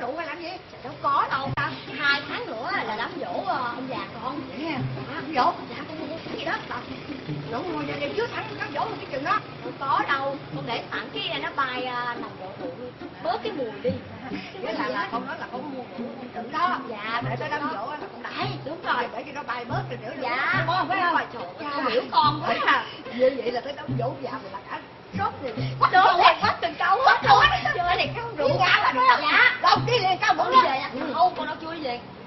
con hay làm gì? đâu có đâu hai tháng nữa là đám dỗ ông già con Vậy dỗ. Cái đó. Thắng dỗ cái đó. có đâu để này nó bớt cái mùi đi Nghĩa là, nói là tự đó. Dạ, để tới đám dỗ là đúng rồi. Để cho nó bớt con quá à Như vậy là tới đám dỗ già mà là cả sốt rồi. quá Đồ quá từng câu hết luôn. Chơi này không rượu ngã là được. Dạ. Đâu đi liền cao con bụng đi đi về nha không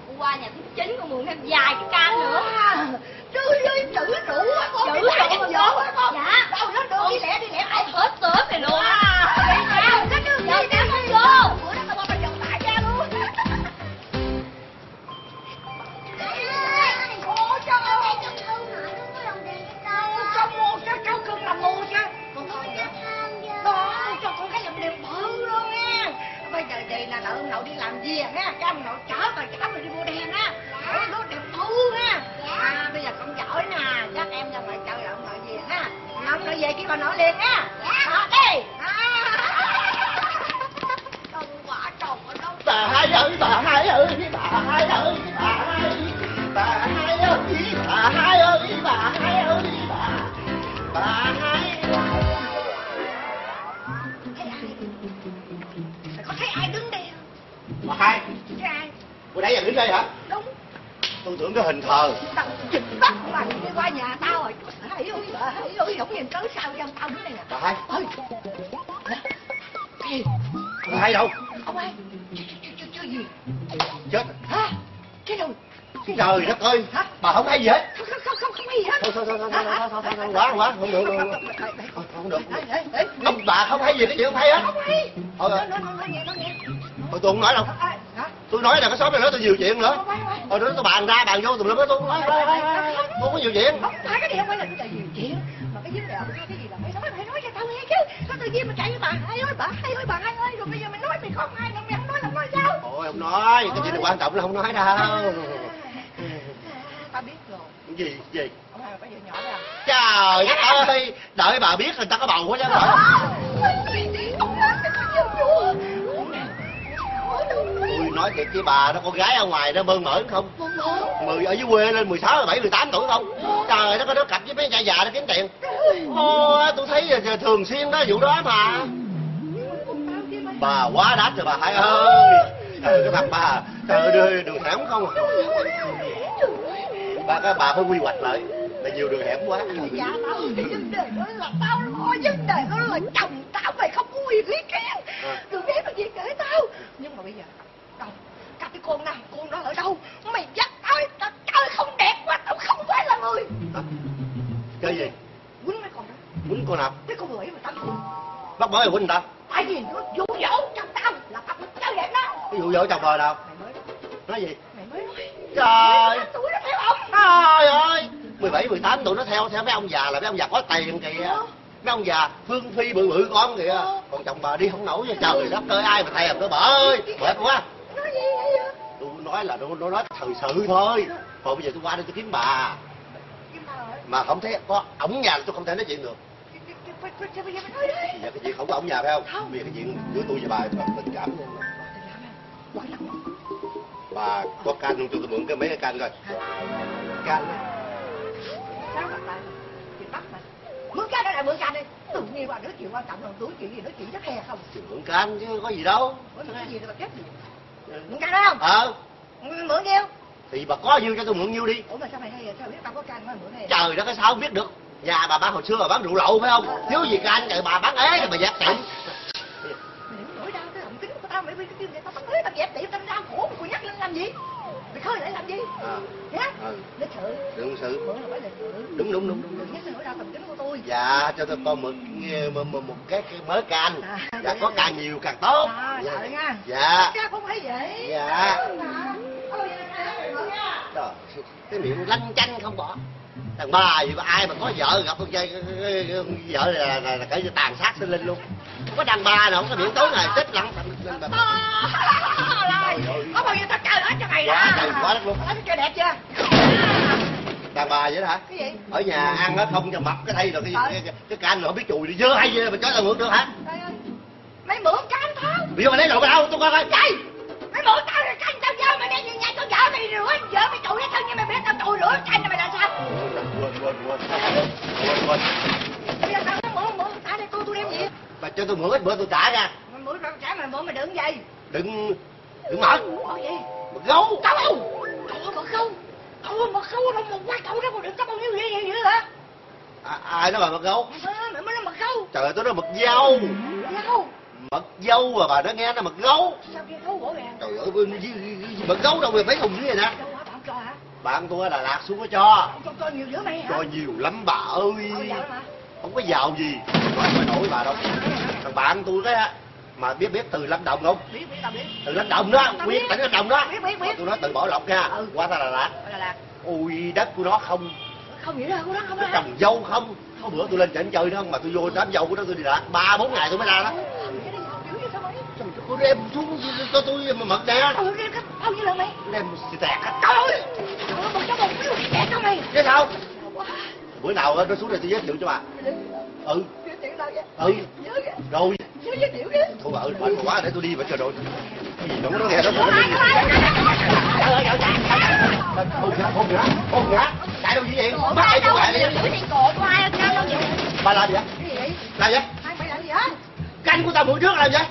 con qua nhà thứ chín con mượn thêm vài cái can nữa Chứ với chữ rượu á con. Chữ rượu dỗ con. Dạ. Đâu nó đưa đi lẹ đi lẹ. ai hết sớm này luôn là đợi ông nội đi làm gì ha. Cái ông nội chở tao chở mày đi mua đèn á. Đó, nó đẹp thu nha. À, bây giờ con giỏi nè. Chắc em ra ngoài chợ đợi ông nội về ha. Ngắm nó về về kêu bà nội liền nha dạ đi Đông quả trồng ở đâu bà hai ơi bà hai ơi bà hai ơi bà hai bà hai ơi bà hai ơi bà hai ơi bà bà hai mà hai. Bữa nãy giờ đứng đây hả? Đúng. Tôi tưởng cái hình thờ. Tao chụp bắt mà đi qua nhà tao rồi. Hãy ơi hãy ơi không nhìn cớ sao dân tao nữa này nè. Bà hai. Ơi bà hai. Đâu? Ông hai chưa gì? Chết. Hả? Cái đâu? Trời đất ơi. Bà không hay gì hết. Không không không không không gì hết. Thôi thôi thôi thôi thôi thôi thôi quá quá. Không được không được không được. Ông bà không hay gì cái gì không hay hết. Không hay thôi nó nó nó nghe nó nghe tôi không nói đâu. À, tôi nói là cái xóm này nói tôi nhiều chuyện nữa phải, phải. thôi đó tôi bàn ra bàn vô tùm lum đó tôi không nói. Tôi không có nhiều chuyện. Không phải cái điều phải là cái gì chuyện. Mà cái vấn đề là cái gì là mày nói mày nói cho tao nghe chứ. Sao tự nhiên mày chạy với bà hai ơi bà hai ơi bà hai ơi. Rồi bây giờ mày nói mày không ai mày không nói làm nói sao? Thôi không nói. Cái chuyện này quan trọng là không nói đâu. Tao biết rồi. Gì gì? Hai đó trời đất ơi đợi bà biết người ta có bầu quá chứ nói thiệt với bà đó con gái ở ngoài nó mơn mởn không? Mười ở dưới quê lên 16, 17, 18 tuổi không? Trời nó có đứa cặp với mấy già già nó kiếm tiền. Ôi, tôi thấy thường xuyên đó vụ đó mà. Bà quá đắt rồi bà hai ơi. Trời cái thằng bà trời ơi đường hẻm không à. bà cái bà phải quy hoạch lại là nhiều đường hẻm quá. Dạ tao cái vấn đề đó là tao lo vấn đề đó là chồng tao mày không có quyền ý kiến. Đừng để mà gì kể tao. Nhưng mà bây giờ con nào con đó ở đâu? Mày dắt tao tao trời không đẹp quá tao không phải là người. Cái gì? Quýnh mấy con đó. Quýnh con nào? Cái con người mà tao thương bắt mới là quýnh ta. Tại vì nó dụ dỗ chồng tao là tao phải chơi đẹp nó cái vụ vợ chồng rồi nào? Mày mới nói. Gì? Mày mới nói. Trời. Tuổi nó theo ông? Trời ơi. 17, 18 tuổi nó theo theo mấy ông già là mấy ông già có tiền kìa. Mấy ông già phương phi bự bự con kìa. Còn chồng bà đi không nổi nha. Trời đất ơi ai mà thèm nữa bà ơi. Mệt quá nói gì vậy tôi nói là nó nói thời sự thôi. Còn bây giờ tôi qua đây tôi kiếm bà. Mà mà không thấy có ổng nhà là tôi không thể nói chuyện được. Đi giờ cái chuyện không có ổng nhà phải không? Không. bây giờ cái chuyện giữa tôi và bà là tình cảm. Trọng bà có can không? Tôi mượn cái mấy cái can coi. Can sao lại thì bắt mày mượn ca đây là mượn ca đây tự nhiên bà nói chuyện quan trọng hơn tuổi chuyện gì nói chuyện chắc hè không? Mượn can chứ có gì đâu. Có gì đâu mà chết gì ca đó không? Ờ. Mượn nhiêu? Thì bà có nhiêu cho tôi mượn nhiêu đi. Ủa mà sao mày hay sao biết tao có can mà mượn này? Trời đất ơi sao không biết được? Nhà bà bán hồi xưa bà bán rượu lậu phải không? Thiếu gì can trời bà bán ế rồi bà dẹp tiệm. Mày đừng nổi đau cái lòng tính của tao mày biết cái này tao tao tới tao dẹp tiệm tao đau khổ mày nhắc lên làm gì mày khơi lại làm gì? À, nhá ừ. Lịch sự. Đừng sự. Mượn là phải lịch sự. Đúng đúng đúng đúng đừng nhắc lên nỗi đau tâm tính của tôi. Dạ cho tôi con một một, một, một cái, cái mới can À, dạ vậy có hả? càng nhiều càng tốt. À, dạ. sợ nha. dạ. Cha không phải vậy. Dạ. Mượn nha. Trời, cái miệng lanh chanh không bỏ. Thằng ba gì có ai mà có vợ gặp con trai vợ là, là, là như tàn sát sinh linh luôn. Không có đàn bà nào không có miệng tối ngày chết Rồi, có bao nhiêu tao chơi hết cho mày quá đã trời quá đất luôn. Thấy chơi đẹp chưa? Đàn bà vậy đó hả? Cái gì? Ở nhà ăn nó không cho mập cái thay rồi cái cái, cái, cái can rồi không biết chùi đi. Dơ hay gì mà cho tao mượn được hả? Trời ơi, mày mượn canh tao bây giờ mày lấy đồ đâu tôi coi coi. Đây, mày mượn tao rồi canh tao vô mày đem về nhà tao vợ mày rửa vợ mày chùi hết thân như mày biết tao chùi rửa canh mày là sao? Quên quên quên quên quên bây giờ tao mượn mượn. Tao đây tôi tôi đem gì bà cho tôi mượn ít bữa tôi trả ra. Mày mượn rồi trả mày mượn mày đừng gì đừng đừng mở gì? Mà gấu. Cậu. Không Cậu mật khâu. Cậu mật khâu đâu mà quan trọng đó mà đừng có bao nhiêu gì vậy hả? À, ai nói bà mật gấu? Mày mới nói mật khâu. Trời ơi tôi nói mật dâu. Dâu. Mật dâu mà bà nó nghe nó mật gấu. Sao kia thấu gỗ ràng trời ơi mật gấu đâu mà mấy thùng dưới này nè. Bạn tôi ở Đà Lạt xuống có cho. Cho cho nhiều giữa mày hả? Cho nhiều lắm bà ơi. Không có giàu gì. Phải nổi bà đâu. Bạn tôi cái mà biết biết từ lâm đồng không? Biết biết tao biết. Từ lâm đồng đó Tao nguyên biết. tỉnh lâm đồng đó. Biết biết biết. Tôi nói từ bỏ lộc nha. Ừ. qua ta Đà Lạt. Ở Đà Lạt. Ôi đất của nó không. Không vậy đó không nó đó trồng dâu không. Có bữa tôi lên trển chơi đó mà tôi vô đám dâu của nó tôi đi Lạt. Ba bốn ngày tôi mới ra đó. Cô đem xuống cho tôi mà mật nè đem cái bao nhiêu lần mày đem xì tẹt á Trời một trăm một cái đẹp đâu mày cái sao? Bữa nào nó xuống đây tôi giới thiệu cho bà. Ừ vậy? Ừ. Rồi. Thôi ơi bà quá để tôi đi bà chờ rồi cái gì nó nó nghe đó ai, ai, ai, không ngã. Không ngã. Không ngã. Chạy đâu? Vậy bắt ai đâu nhiều ai vậy? Bà làm gì vậy cái gì vậy? Làm gì vậy hai mày làm gì hả canh của tao mượn trước làm gì vậy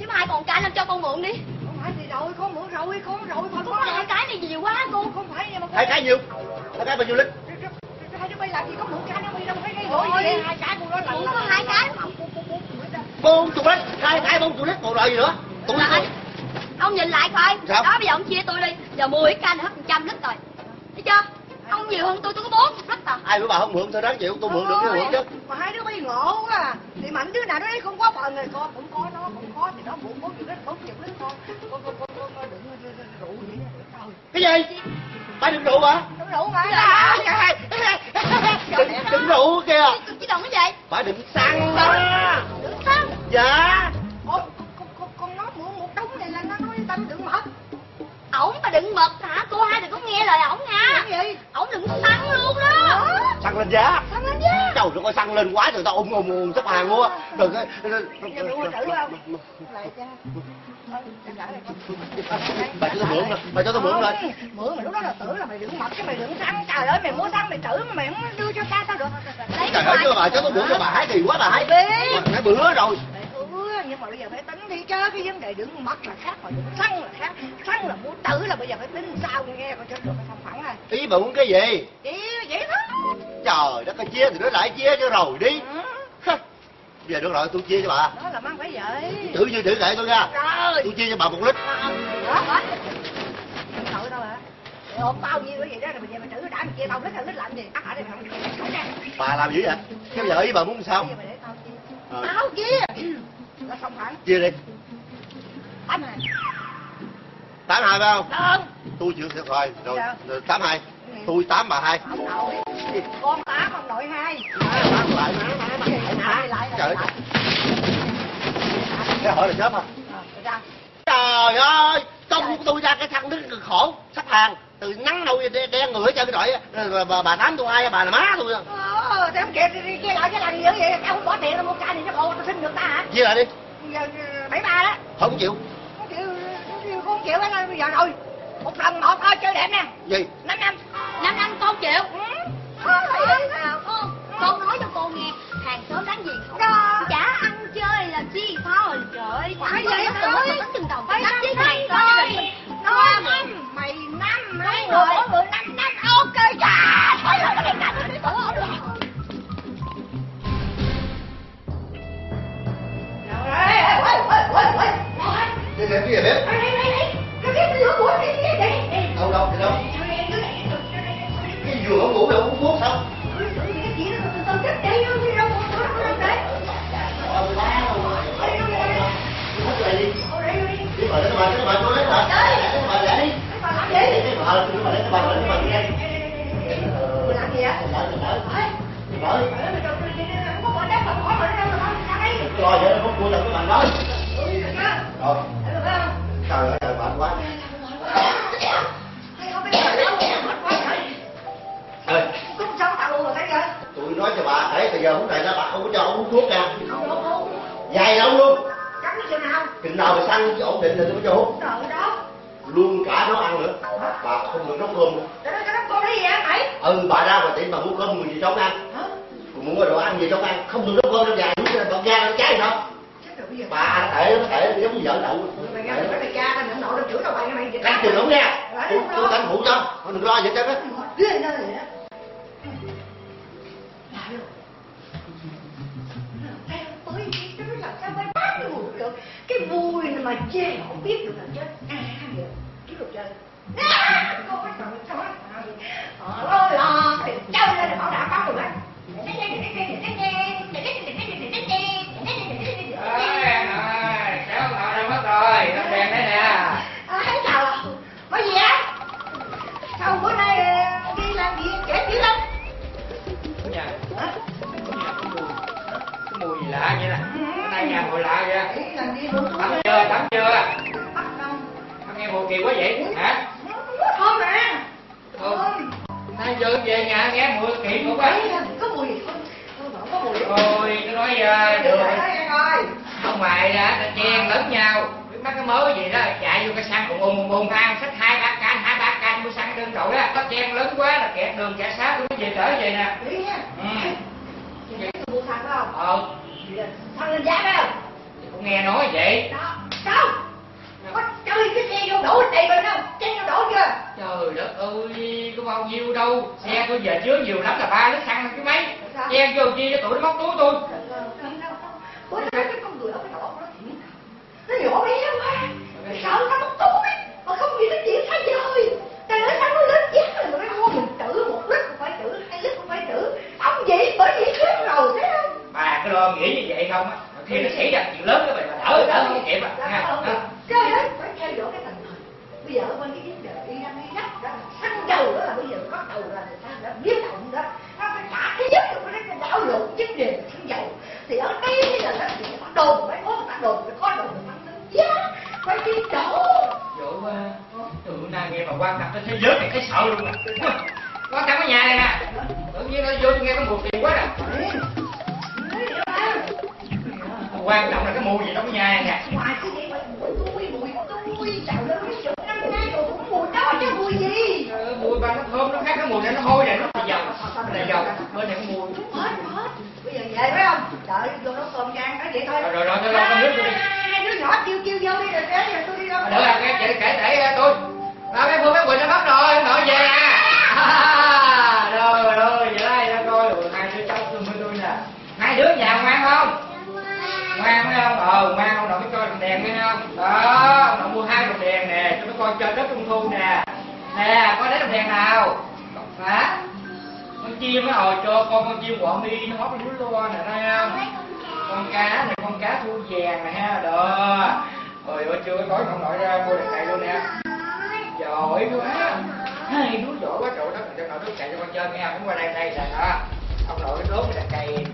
chứ mà hai còn cái làm cho con mượn đi. Không phải thì rồi? Con mượn rồi con rồi. Con có hai cái này nhiều quá con. Không phải hai cái nhiêu hai cái bao nhiêu lít hai đứa bay làm gì có mượn cái đâu đâu cái cái gì hai cái con đó là có hai cái bốn chục lít hai cái bốn chục lít còn đòi gì nữa tụi Lại. ông nhìn lại coi Sao? đó bây giờ ông chia tôi đi giờ 10 canh hết 100 lít rồi thấy chưa ông nhiều hơn tôi tôi có 40 lít à ai của bà không mượn thôi đáng chịu tôi mượn được cái mượn chứ mà hai đứa bay ngộ quá à. thì mạnh đứa nào đấy không có phần rồi con cũng có nó cũng có thì nó mượn bốn chục lít bốn chục lít con con con con đừng rượu vậy đó cái gì bà đừng rượu hả rượu mà. Đừng đừng rượu kìa chứ đừng cái gì bà đừng xăng đó. Xăng. Dạ. Ủa, ổng mà đừng mật hả? Cô hai đừng có nghe lời ổng nha. Gì? Ổng đừng xăng luôn đó. Xăng lên giá. Xăng lên giá. Trời nó coi xăng lên quá rồi tao ôm ôm ôm sắp hàng mua đừng cái Giờ mua thử không? lại cha Thôi, cha trả lại con. bà cho tao mượn nè bà cho tao mượn rồi. Mượn mà lúc đó là tưởng là mày đừng mật chứ mày đừng xăng trời ơi mày mua xăng mày tưởng mà mày không đưa cho cha tao được. Trời ơi chứ bà cho tao mượn cho bà hái kỳ quá bà hái. Bữa rồi nhưng mà bây giờ phải tính đi chứ cái vấn đề đừng mật là khác mà đừng xăng là khác. Xăng là mua tử là bây giờ phải tính sao nghe coi cho được sòng phẳng à. Ý bà muốn cái gì? Chỉ vậy thôi. Trời đất ơi chia thì nó lại chia cho rồi đi. Ừ. giờ được rồi tôi chia cho bà. Đó là mang phải vậy. Chữ như chữ kệ tôi nha. Rồi. Tôi chia cho bà một lít. Đó hả nội đâu hả ôm bao nhiêu cái gì đó rồi bây giờ mày thử đã mày chia bao lít là lít làm gì? Tắt ở đây ra bà làm dữ vậy? Cái giờ ý bà muốn sao? Tao chia Ờ. tao chia đi. Tám này tám hai phải không? Được tôi chịu thiệt rồi rồi Dạ. rồi tám hai. Tôi tám bà hai. Ông nội. Con tám ông nội hai. Tám lại má má má lại lại trời cái hỏi là sớm hả? Ờ, trời ơi. Công của tôi ra cái thằng đứng cực khổ. Sắp hàng. Từ nắng đâu đen, đen người hết trơn cái đội. Bà, bà, tám tôi hai bà là má tôi. Ờ thế ông kia đi chia lại cái làm gì vậy? Tao không bỏ tiền ra mua chai thì nó bộ tao xin được ta hả? Chia lại đi giờ bảy ba đó. Không chịu. Không chịu không chịu không chịu hết bây giờ rồi. Một lần một thôi chơi đẹp nè. Gì? Năm năm. Năm năm con chịu. Con con nói cho cô nghe. Hàng xóm đáng gì? Đó chả ăn chơi làm chi thôi. Trời phải vậy thôi. từng đồng năm với hàng xóm gia đình nói năm mày năm mấy người mỗi người năm năm ok dạ cái gì cái gì biết đâu đâu thì đâu cái vừa không ngủ đâu uống thuốc sao thuốc này đi cái bà lấy cái bà cái bà tôi lấy bà cái bà để đi cái bà cái bà lấy cái cái rồi vậy nó không vui đâu các bạn nói. Rồi. Trời ơi trời bạn quá. Ơi tôi nói cho bà để từ giờ phút này ra bà không có cho ông uống thuốc nha. Dài lâu luôn. Chừng nào mà xăng chứ ổn định là tôi mới cho hút. Luôn cả nấu ăn nữa. Bà không được nấu cơm nữa. Ừ bà ra ngoài tiệm bà mua cơm người gì trong ăn còn mua đồ ăn gì trong ăn không được nấu cơm trong nhà đúng rồi ra ăn trái sao bà thể thể giống như vợ đậu canh chừng đúng nha. Tôi tôi canh phụ cho không đừng lo vậy chứ á. Cái vui mà chê không biết được là chết. À vậy biết được chơi. Cô có sợ sao á lo lo. Thì chơi lên bảo đảm được mất rồi đèn nay lạ vậy nè nay nhà mùi lạ luôn tắm chưa tắm chưa không nghe mùi kỳ quá vậy hả thơm nè hai giờ về nhà nghe mùi kiện của bác có mùi gì không không có mùi ôi tôi nói uh, được ngoài ra ta chen lẫn nhau. Biết mấy cái mới gì đó chạy vô cái xăng bùng bùng bùng than xách hai ba can hai ba can mua xăng đơn đội đó. Có chen lớn quá là kẹt đường kẹt sát tôi mới về trở về nè. Đi nha. Ừ. Tôi mua xăng không? Ờ. Xăng lên giá phải không? Cũng nghe nói vậy. Đó. Đâu có chơi cái xe vô đổ đầy bên đâu chen vô đổ chưa? Trời đất ơi có bao nhiêu đâu. Xe tôi về chứa nhiều lắm là ba lít xăng chứ mấy. Chen vô chi cho tụi nó móc túi tôi. Bữa nay cái con người ở cái đó nó thiện Nó nhỏ bé quá. Sợ nó mất túi. Mà không nghĩ tới chuyện thay rồi Trời ơi sao nó lên giá rồi mà nó mình trữ một lít cũng phải trữ hai lít cũng phải trữ Ông vậy bởi vì chết rồi thấy không? Bà có lo nghĩ như vậy không á khi nó xảy ra chuyện lớn cái vậy mà đỡ đỡ không kịp à nha đó. Trời ơi phải theo dõi cái tình hình. Bây giờ bên cái vấn đề y ăn y đắp đó xăng dầu đó là bây giờ bắt đầu là người ta đã biến động đó. Nó phải cả thế giới nó phải đảo lộn vấn đề xăng dầu. Thì ở đây là nó chỉ có đồn phải có người ta đồn phải có đồn ta tăng giá Phải đi đổ. Quá. Từ bữa nay nghe bà quan tâm tới thế giới này thấy sợ luôn nè Quan tâm ở nhà này nè. Tự nhiên nó vô nghe có mùi tiền quá nè Quan trọng là cái mùi gì trong cái nhà này nè Ngoài cái mà mùi tôi, mùi tôi Trời ơi, mấy chục năm nay rồi cũng mùi đó chứ mùi gì Trời Mùi ba nó thơm nó khác cái mùi này nó hôi này nó là dầu này dầu bên này có mùi Hết, hết Bây giờ về phải không? Đợi vô nấu cơm cho ăn, nói vậy thôi Rồi rồi rồi tôi lo con nước tôi đi đứa nhỏ kêu kêu vô đi rồi để rồi tôi đi đâu Đỡ là nghe chị kể để tôi Đó cái Phương cái Quỳnh nó bắt rồi nội về nè Rồi rồi vậy đây nó coi rồi hai đứa cháu tôi với tôi nè Hai đứa nhà ngoan không? Ờ ngoan ông nội coi đồng đèn phải không? Đó ông nội mua hai đồng đèn nè cho nó coi chơi đất trung thu nè Nè có lấy đồng đèn nào? Hả? Con chim nó hồi cho con con chim quọn đi nó hót dưới lo nè thấy không? Con cá này con cá thu vàng nè ha đó Rồi ơi chưa tối ông nội ra mua đèn cày luôn nè Giỏi quá Hai đứa giỏi quá trời đất cho nội đứa cày cho con chơi nghe cũng qua đây đây nè Ông nội đốt cái đèn cày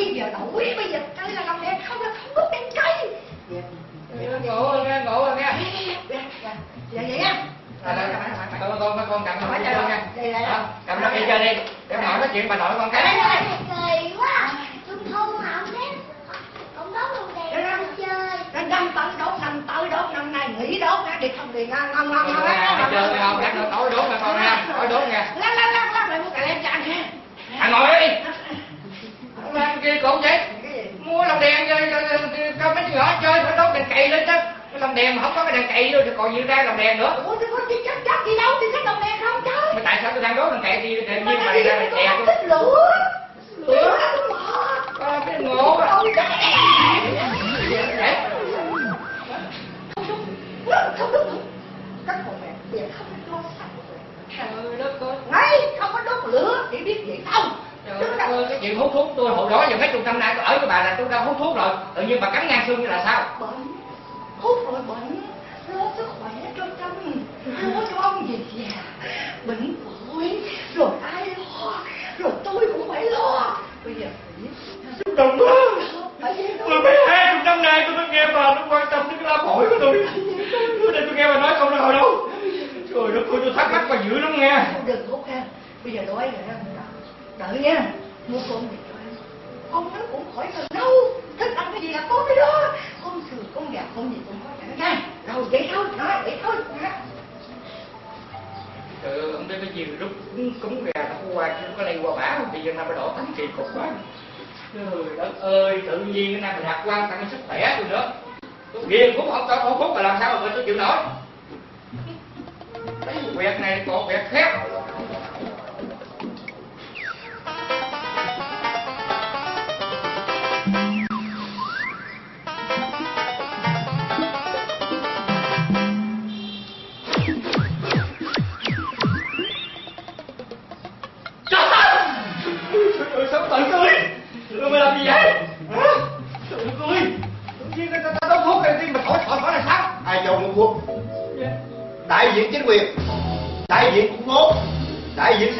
Bây giờ đổi, bây giờ cây là làm đèn không là không đốt đèn cây ngộ rồi nghe ngộ rồi nghe Dạ vậy á à, con con con con cầm nó chơi luôn nha cầm nó đi chơi đi để nội nói chuyện bà nội con cái kỳ quá trung thu mà không biết không đốt luôn đèn không chơi Nó năm tới đốt, năm tới đốt, năm nay nghỉ đốt nha, đi không thì ngon ngon ngon ngon chơi không nữa tối đốt nha con nha tối đốt nha Lắc lắc lắc lắc lại mua cà lem cho anh ha à ngồi đi Làm kia cũng vậy mua lồng đèn cho, cho mấy nhỏ chơi phải đốt đèn cày lên chứ cái lồng đèn mà không có cái đèn cày vô thì còn gì ra lồng đèn nữa. Ủa thì có chắc chắc gì đâu thì cái đồng đèn không chơi mà tại sao tôi đang đốt đèn cày thì tự nhiên Mà ra có không tôi thích lửa. Lửa? Con cái ngộ á Không chắc. Không đúng. Các con mẹ không có đốt sạch. Trời đất ơi. Ngay không có đốt lửa chỉ biết vậy không Trời đất ơi, cái chuyện hút thuốc tôi hồi đó giờ mấy chục năm nay tôi ở với bà là tôi đã hút thuốc rồi. Tự nhiên bà cắn ngang xương như là sao? Bệnh. Hút rồi bệnh. Lo sức khỏe cho tâm lo cho ông về già. Bệnh phổi rồi ai lo? Rồi tôi cũng phải lo. Bây giờ xúc động quá. Tôi mấy hai chục năm nay tôi mới nghe bà nó quan tâm đến cái lá phổi của tôi. Tôi đây tôi nghe bà nói câu nào đâu trời đất ơi tôi thắc mắc bà dữ lắm nghe đừng hút ha. Bây giờ đói rồi đó đợi nha. Mua cơm về cho anh con nó cũng khỏi cần đâu. Thích ăn cái gì là có cái đó. Con sườn con gà con gì cũng có cả nha. Rồi vậy thôi đó vậy thôi. Đó. trời ơi không biết cái gì lúc cúng, gà nó có qua chứ có lây qua bả bây giờ nó phải đổ thánh kỳ cục quá. Trời đất ơi tự nhiên cái này mình lạc quan tăng sức khỏe tôi nữa tôi ghiền cũng không cho không phúc mà làm sao mà tôi chịu nổi? Cái việc này còn việc khác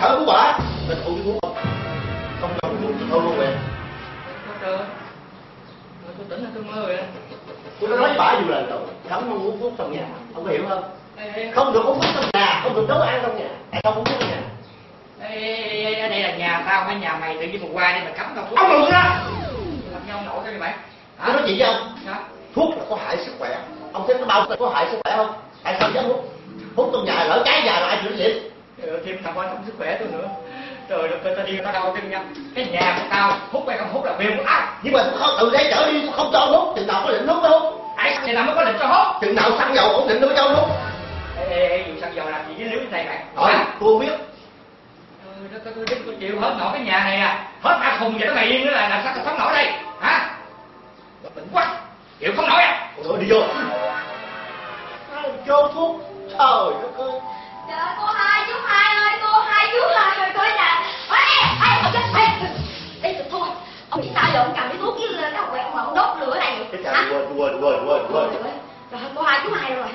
sở cứu hỏa mình cái thuốc không không cho thuốc thì thôi luôn vậy Trời ơi, tôi tỉnh là tôi mơ rồi. tôi đã nói với bà nhiều lần rồi cấm không uống thuốc trong nhà. Ông hiểu không? Không được uống thuốc trong nhà không được nấu ăn trong nhà. Tại sao không uống thuốc trong nhà. Ê, đây là nhà tao hay nhà mày tự nhiên một qua đây mà cấm tao thuốc. ông đừng ra. Làm nhau nổi cho mày. tôi nói chuyện với ông? Hả? thuốc là có hại sức khỏe. Ông thấy nó bao có hại sức khỏe không? Tại sao dám hút hút trong nhà lỡ cháy nhà lại chịu liệt Thêm thằng quan trọng sức khỏe tôi nữa. Trời đất ơi, tao đi tao đau chân nha. Cái nhà của tao hút hay không hút là quyền của ai? nhưng mà tôi không từ đây trở đi tôi không cho hút chừng nào có định hút hút Ai thì nào mới có định cho hút? chừng nào xăng dầu ổn định tôi mới cho hút Ê, ê, ê, dù xăng dầu làm gì với liếu như này mày? rồi tôi không biết Trời đất ơi, tôi tôi tôi chịu hết nổi cái nhà này à. Hết ba thùng vậy đó mày yên nữa là làm sao tao sống nổi đây? Hả? Tỉnh quá. Chịu không nổi à? Ôi, đi vô cho thuốc trời đất ơi, ông biết sao giờ ông cầm cái thuốc với nó quẹt mà ông đốt lửa này. cái Hả? quên quên quên quên quên ơi, cô hai, chú hai rồi.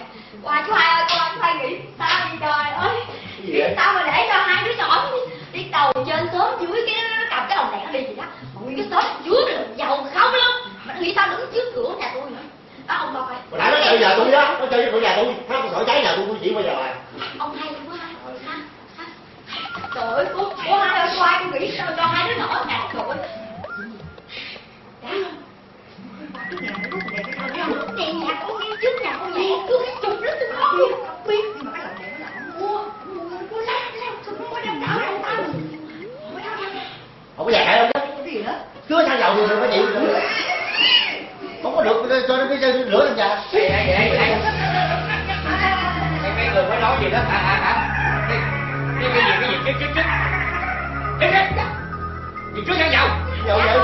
Cô hai, chú hai ơi, cô hai, chú hai nghĩ sao vậy trời ơi. Cái vậy? sao mà để cho hai đứa nhỏ đi đầu trên sớm dưới cái nó cầm cái lồng đèn nó đi gì đó. Mà nguyên cái sớm dưới là giàu không lắm. Mà nghĩ sao đứng trước cửa nhà tôi nữa. Đó, ông đâu hồi nãy nó chơi nhà tôi đó nó chơi với nhà tôi nó sỏi cháy nhà tôi tôi chỉ bao giờ à ông hay quá ha ha trời ơi cô cô hai ơi cô hai cô nghĩ sao cho hai đứa nhỏ nhà trời không cứ cái cái có không dạy đâu chứ. Cái chưa xăng dầu thì có chịu không có được cho nó cái lửa lên nhà. Ê, ê, ê. Mấy người mới nói gì đó. Hả hả hả? Cái cái cái gì cái gì? Cái cái cái. Cái cái. Gì trước xăng dầu? dầu vậy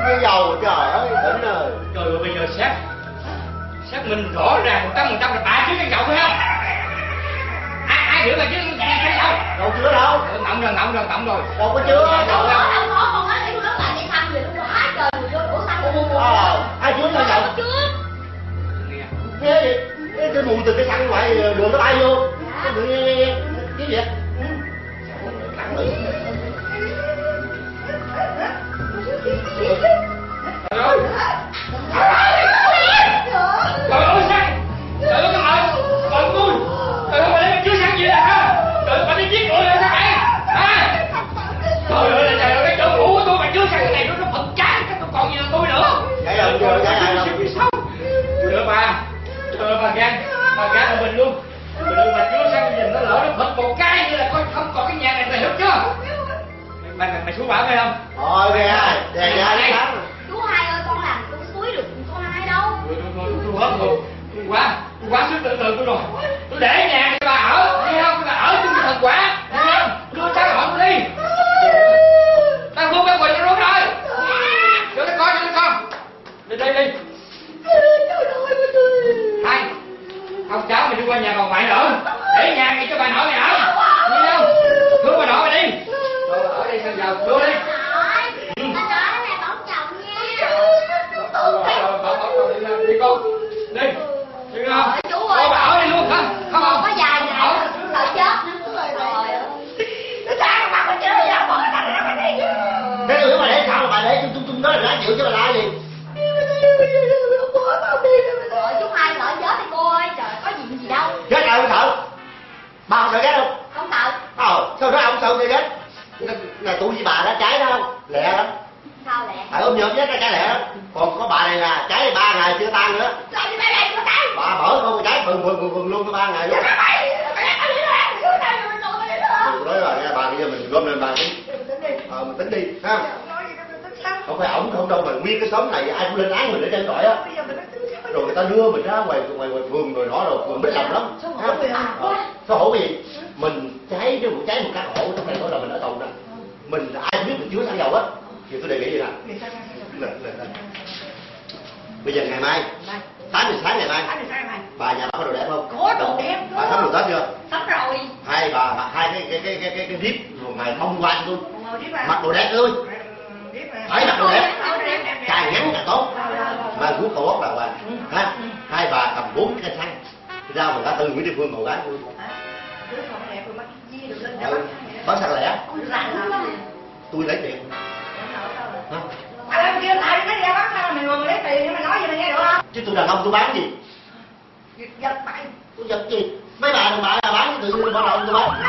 không mua dầu trời ơi tỉnh rồi. Trời ơi bây giờ xét xét mình rõ ràng một trăm phần trăm là bà trước xăng dầu phải không? Ai ai hiểu là chứ xăng dầu? đâu chưa đâu. Ừ, Ngọng rồi ngọng rồi ngọng rồi. đâu có chưa? Đâu đâu có đâu có con nói tôi nói lại cái xăng gì nó quá trời người vô xăng. Ù ờ ai chưa. Xăng dầu gì cái, cái mùi từ cái xăng ngoài đường nó bay vô. Cái mùi nghe nghe nghe. Cái gì vậy mày? Mày xuống bảo phải không? Thôi đè ra đi sáng chú hai ơi con làm con suối được con hai đâu. Tôi tôi tôi rồi. Tôi quá tôi quá sức tưởng tượng tôi rồi. Tôi để nhà cho bà ở, nghe không? Bà ở chung với thần quả, nghe không? Đưa cháu họ tôi đi. Tao buông cái quần nó đúng rồi. Cho nó con, cho nó con. Đi đi đi. Hai. Không cháu mày đi qua nhà bà ngoại nữa. Để nhà mày cho bà nội mày ở. Nghe không? Đưa bà nội mày đi. Rồi ở đây sao giàu, đưa đi. Trời ơi, ta nói này bảo chồng nha Rồi, rồi, bảo- bảo con đi ra, đi con. Đi. Đi không? Trời, chú ơi. Cô bà ở đây luôn hả? Không không. có dài Không ngày ở. sợ chết nữa trời ơi nó sáng mặt nó chơi ra bỏ nó ra cái gì thế nếu mà để sao mà bà để chung chung chung đó là lá chịu chứ bà la gì Trời chú hai sợ chết đi cô ơi trời có gì gì đâu chết ai không sợ bà không sợ ghét không không sợ ờ sao nói ông sợ ghê ghét là, là tụi với bà đã cháy đó không lẹ lắm sao lẹ tại ôm nhộm chết nó cháy lẹ lắm còn có bà này là cháy ba ngày chưa tan nữa làm gì mày này có tay bà mở con cháy phừng phừng phừng phừng luôn có ba ngày luôn mày mày mày đi ra chú tay rồi rồi Tôi nói bà nghe bà bây giờ mình gom lên bà tính ờ mình tính đi ha không phải ổng không đâu mà nguyên cái xóm này ai cũng lên án mình ở trên trọi á rồi người ta đưa mình ra ngoài ngoài ngoài phường rồi đó rồi phường biết làm lắm Ờ, hổ cái gì mình cháy chứ một cháy một căn hộ trong này đó là mình ở tù nè. Mình ai biết mình chứa xăng dầu á thì tôi đề nghị vậy nè. Bây giờ ngày mai. Tám giờ sáng ngày mai. Bà nhà bà có đồ đẹp không? Có đồ đẹp bà sắm đồ tết chưa? Sắm rồi. Hai bà mặc hai cái cái cái cái cái cái rồi ngày bông quanh luôn. Mặc đồ đẹp luôn phải mặc đồ đẹp. Càng ngắn càng tốt. Mà của cổ ốc là hoàng. Ha? Hai bà cầm bốn cái xăng ra mình đã từ Nguyễn Thị Phương cậu gái tôi đứa con được lên ừ, bán sạc lẻ tôi lấy tiền Hả? Làm kia lại cái gì bắt sao mày ngồi lấy tiền mày nói gì mày nghe được không? chứ tôi đàn ông tôi bán gì Giật mày. tôi giật gì mấy bà đàn bà là bán tự nhiên bắt đầu tôi bán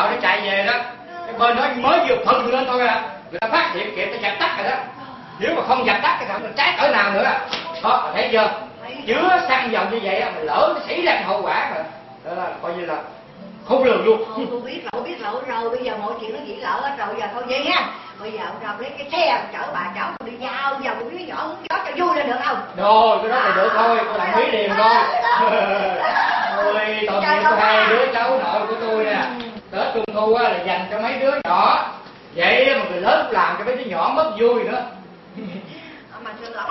sợ nó chạy về đó. Cái bên đó mới vừa phừng lên thôi à. Người ta phát hiện kịp nó dập tắt rồi đó. Nếu mà không dập tắt cái thằng nó cháy cỡ nào nữa à. Đó thấy chưa? Chứa xăng dầu như vậy á, mà lỡ nó xảy ra hậu quả mà. Đó là coi như là không lường luôn. Thôi tôi biết lỗi biết lỗi rồi bây giờ mọi chuyện nó chỉ lỡ hết rồi. Giờ thôi vậy nha. Bây giờ ông ra lấy cái xe chở bà cháu tôi đi giao giờ một đứa nhỏ muốn chó cho vui là được không? Rồi cái đó là được thôi. Tôi đồng ý liền thôi ôi tội nghiệp hai đứa cháu nội của tôi nè tết trung thu á là dành cho mấy đứa nhỏ. Vậy mà người lớn làm cho mấy đứa nhỏ mất vui nữa. Mà thương lắm.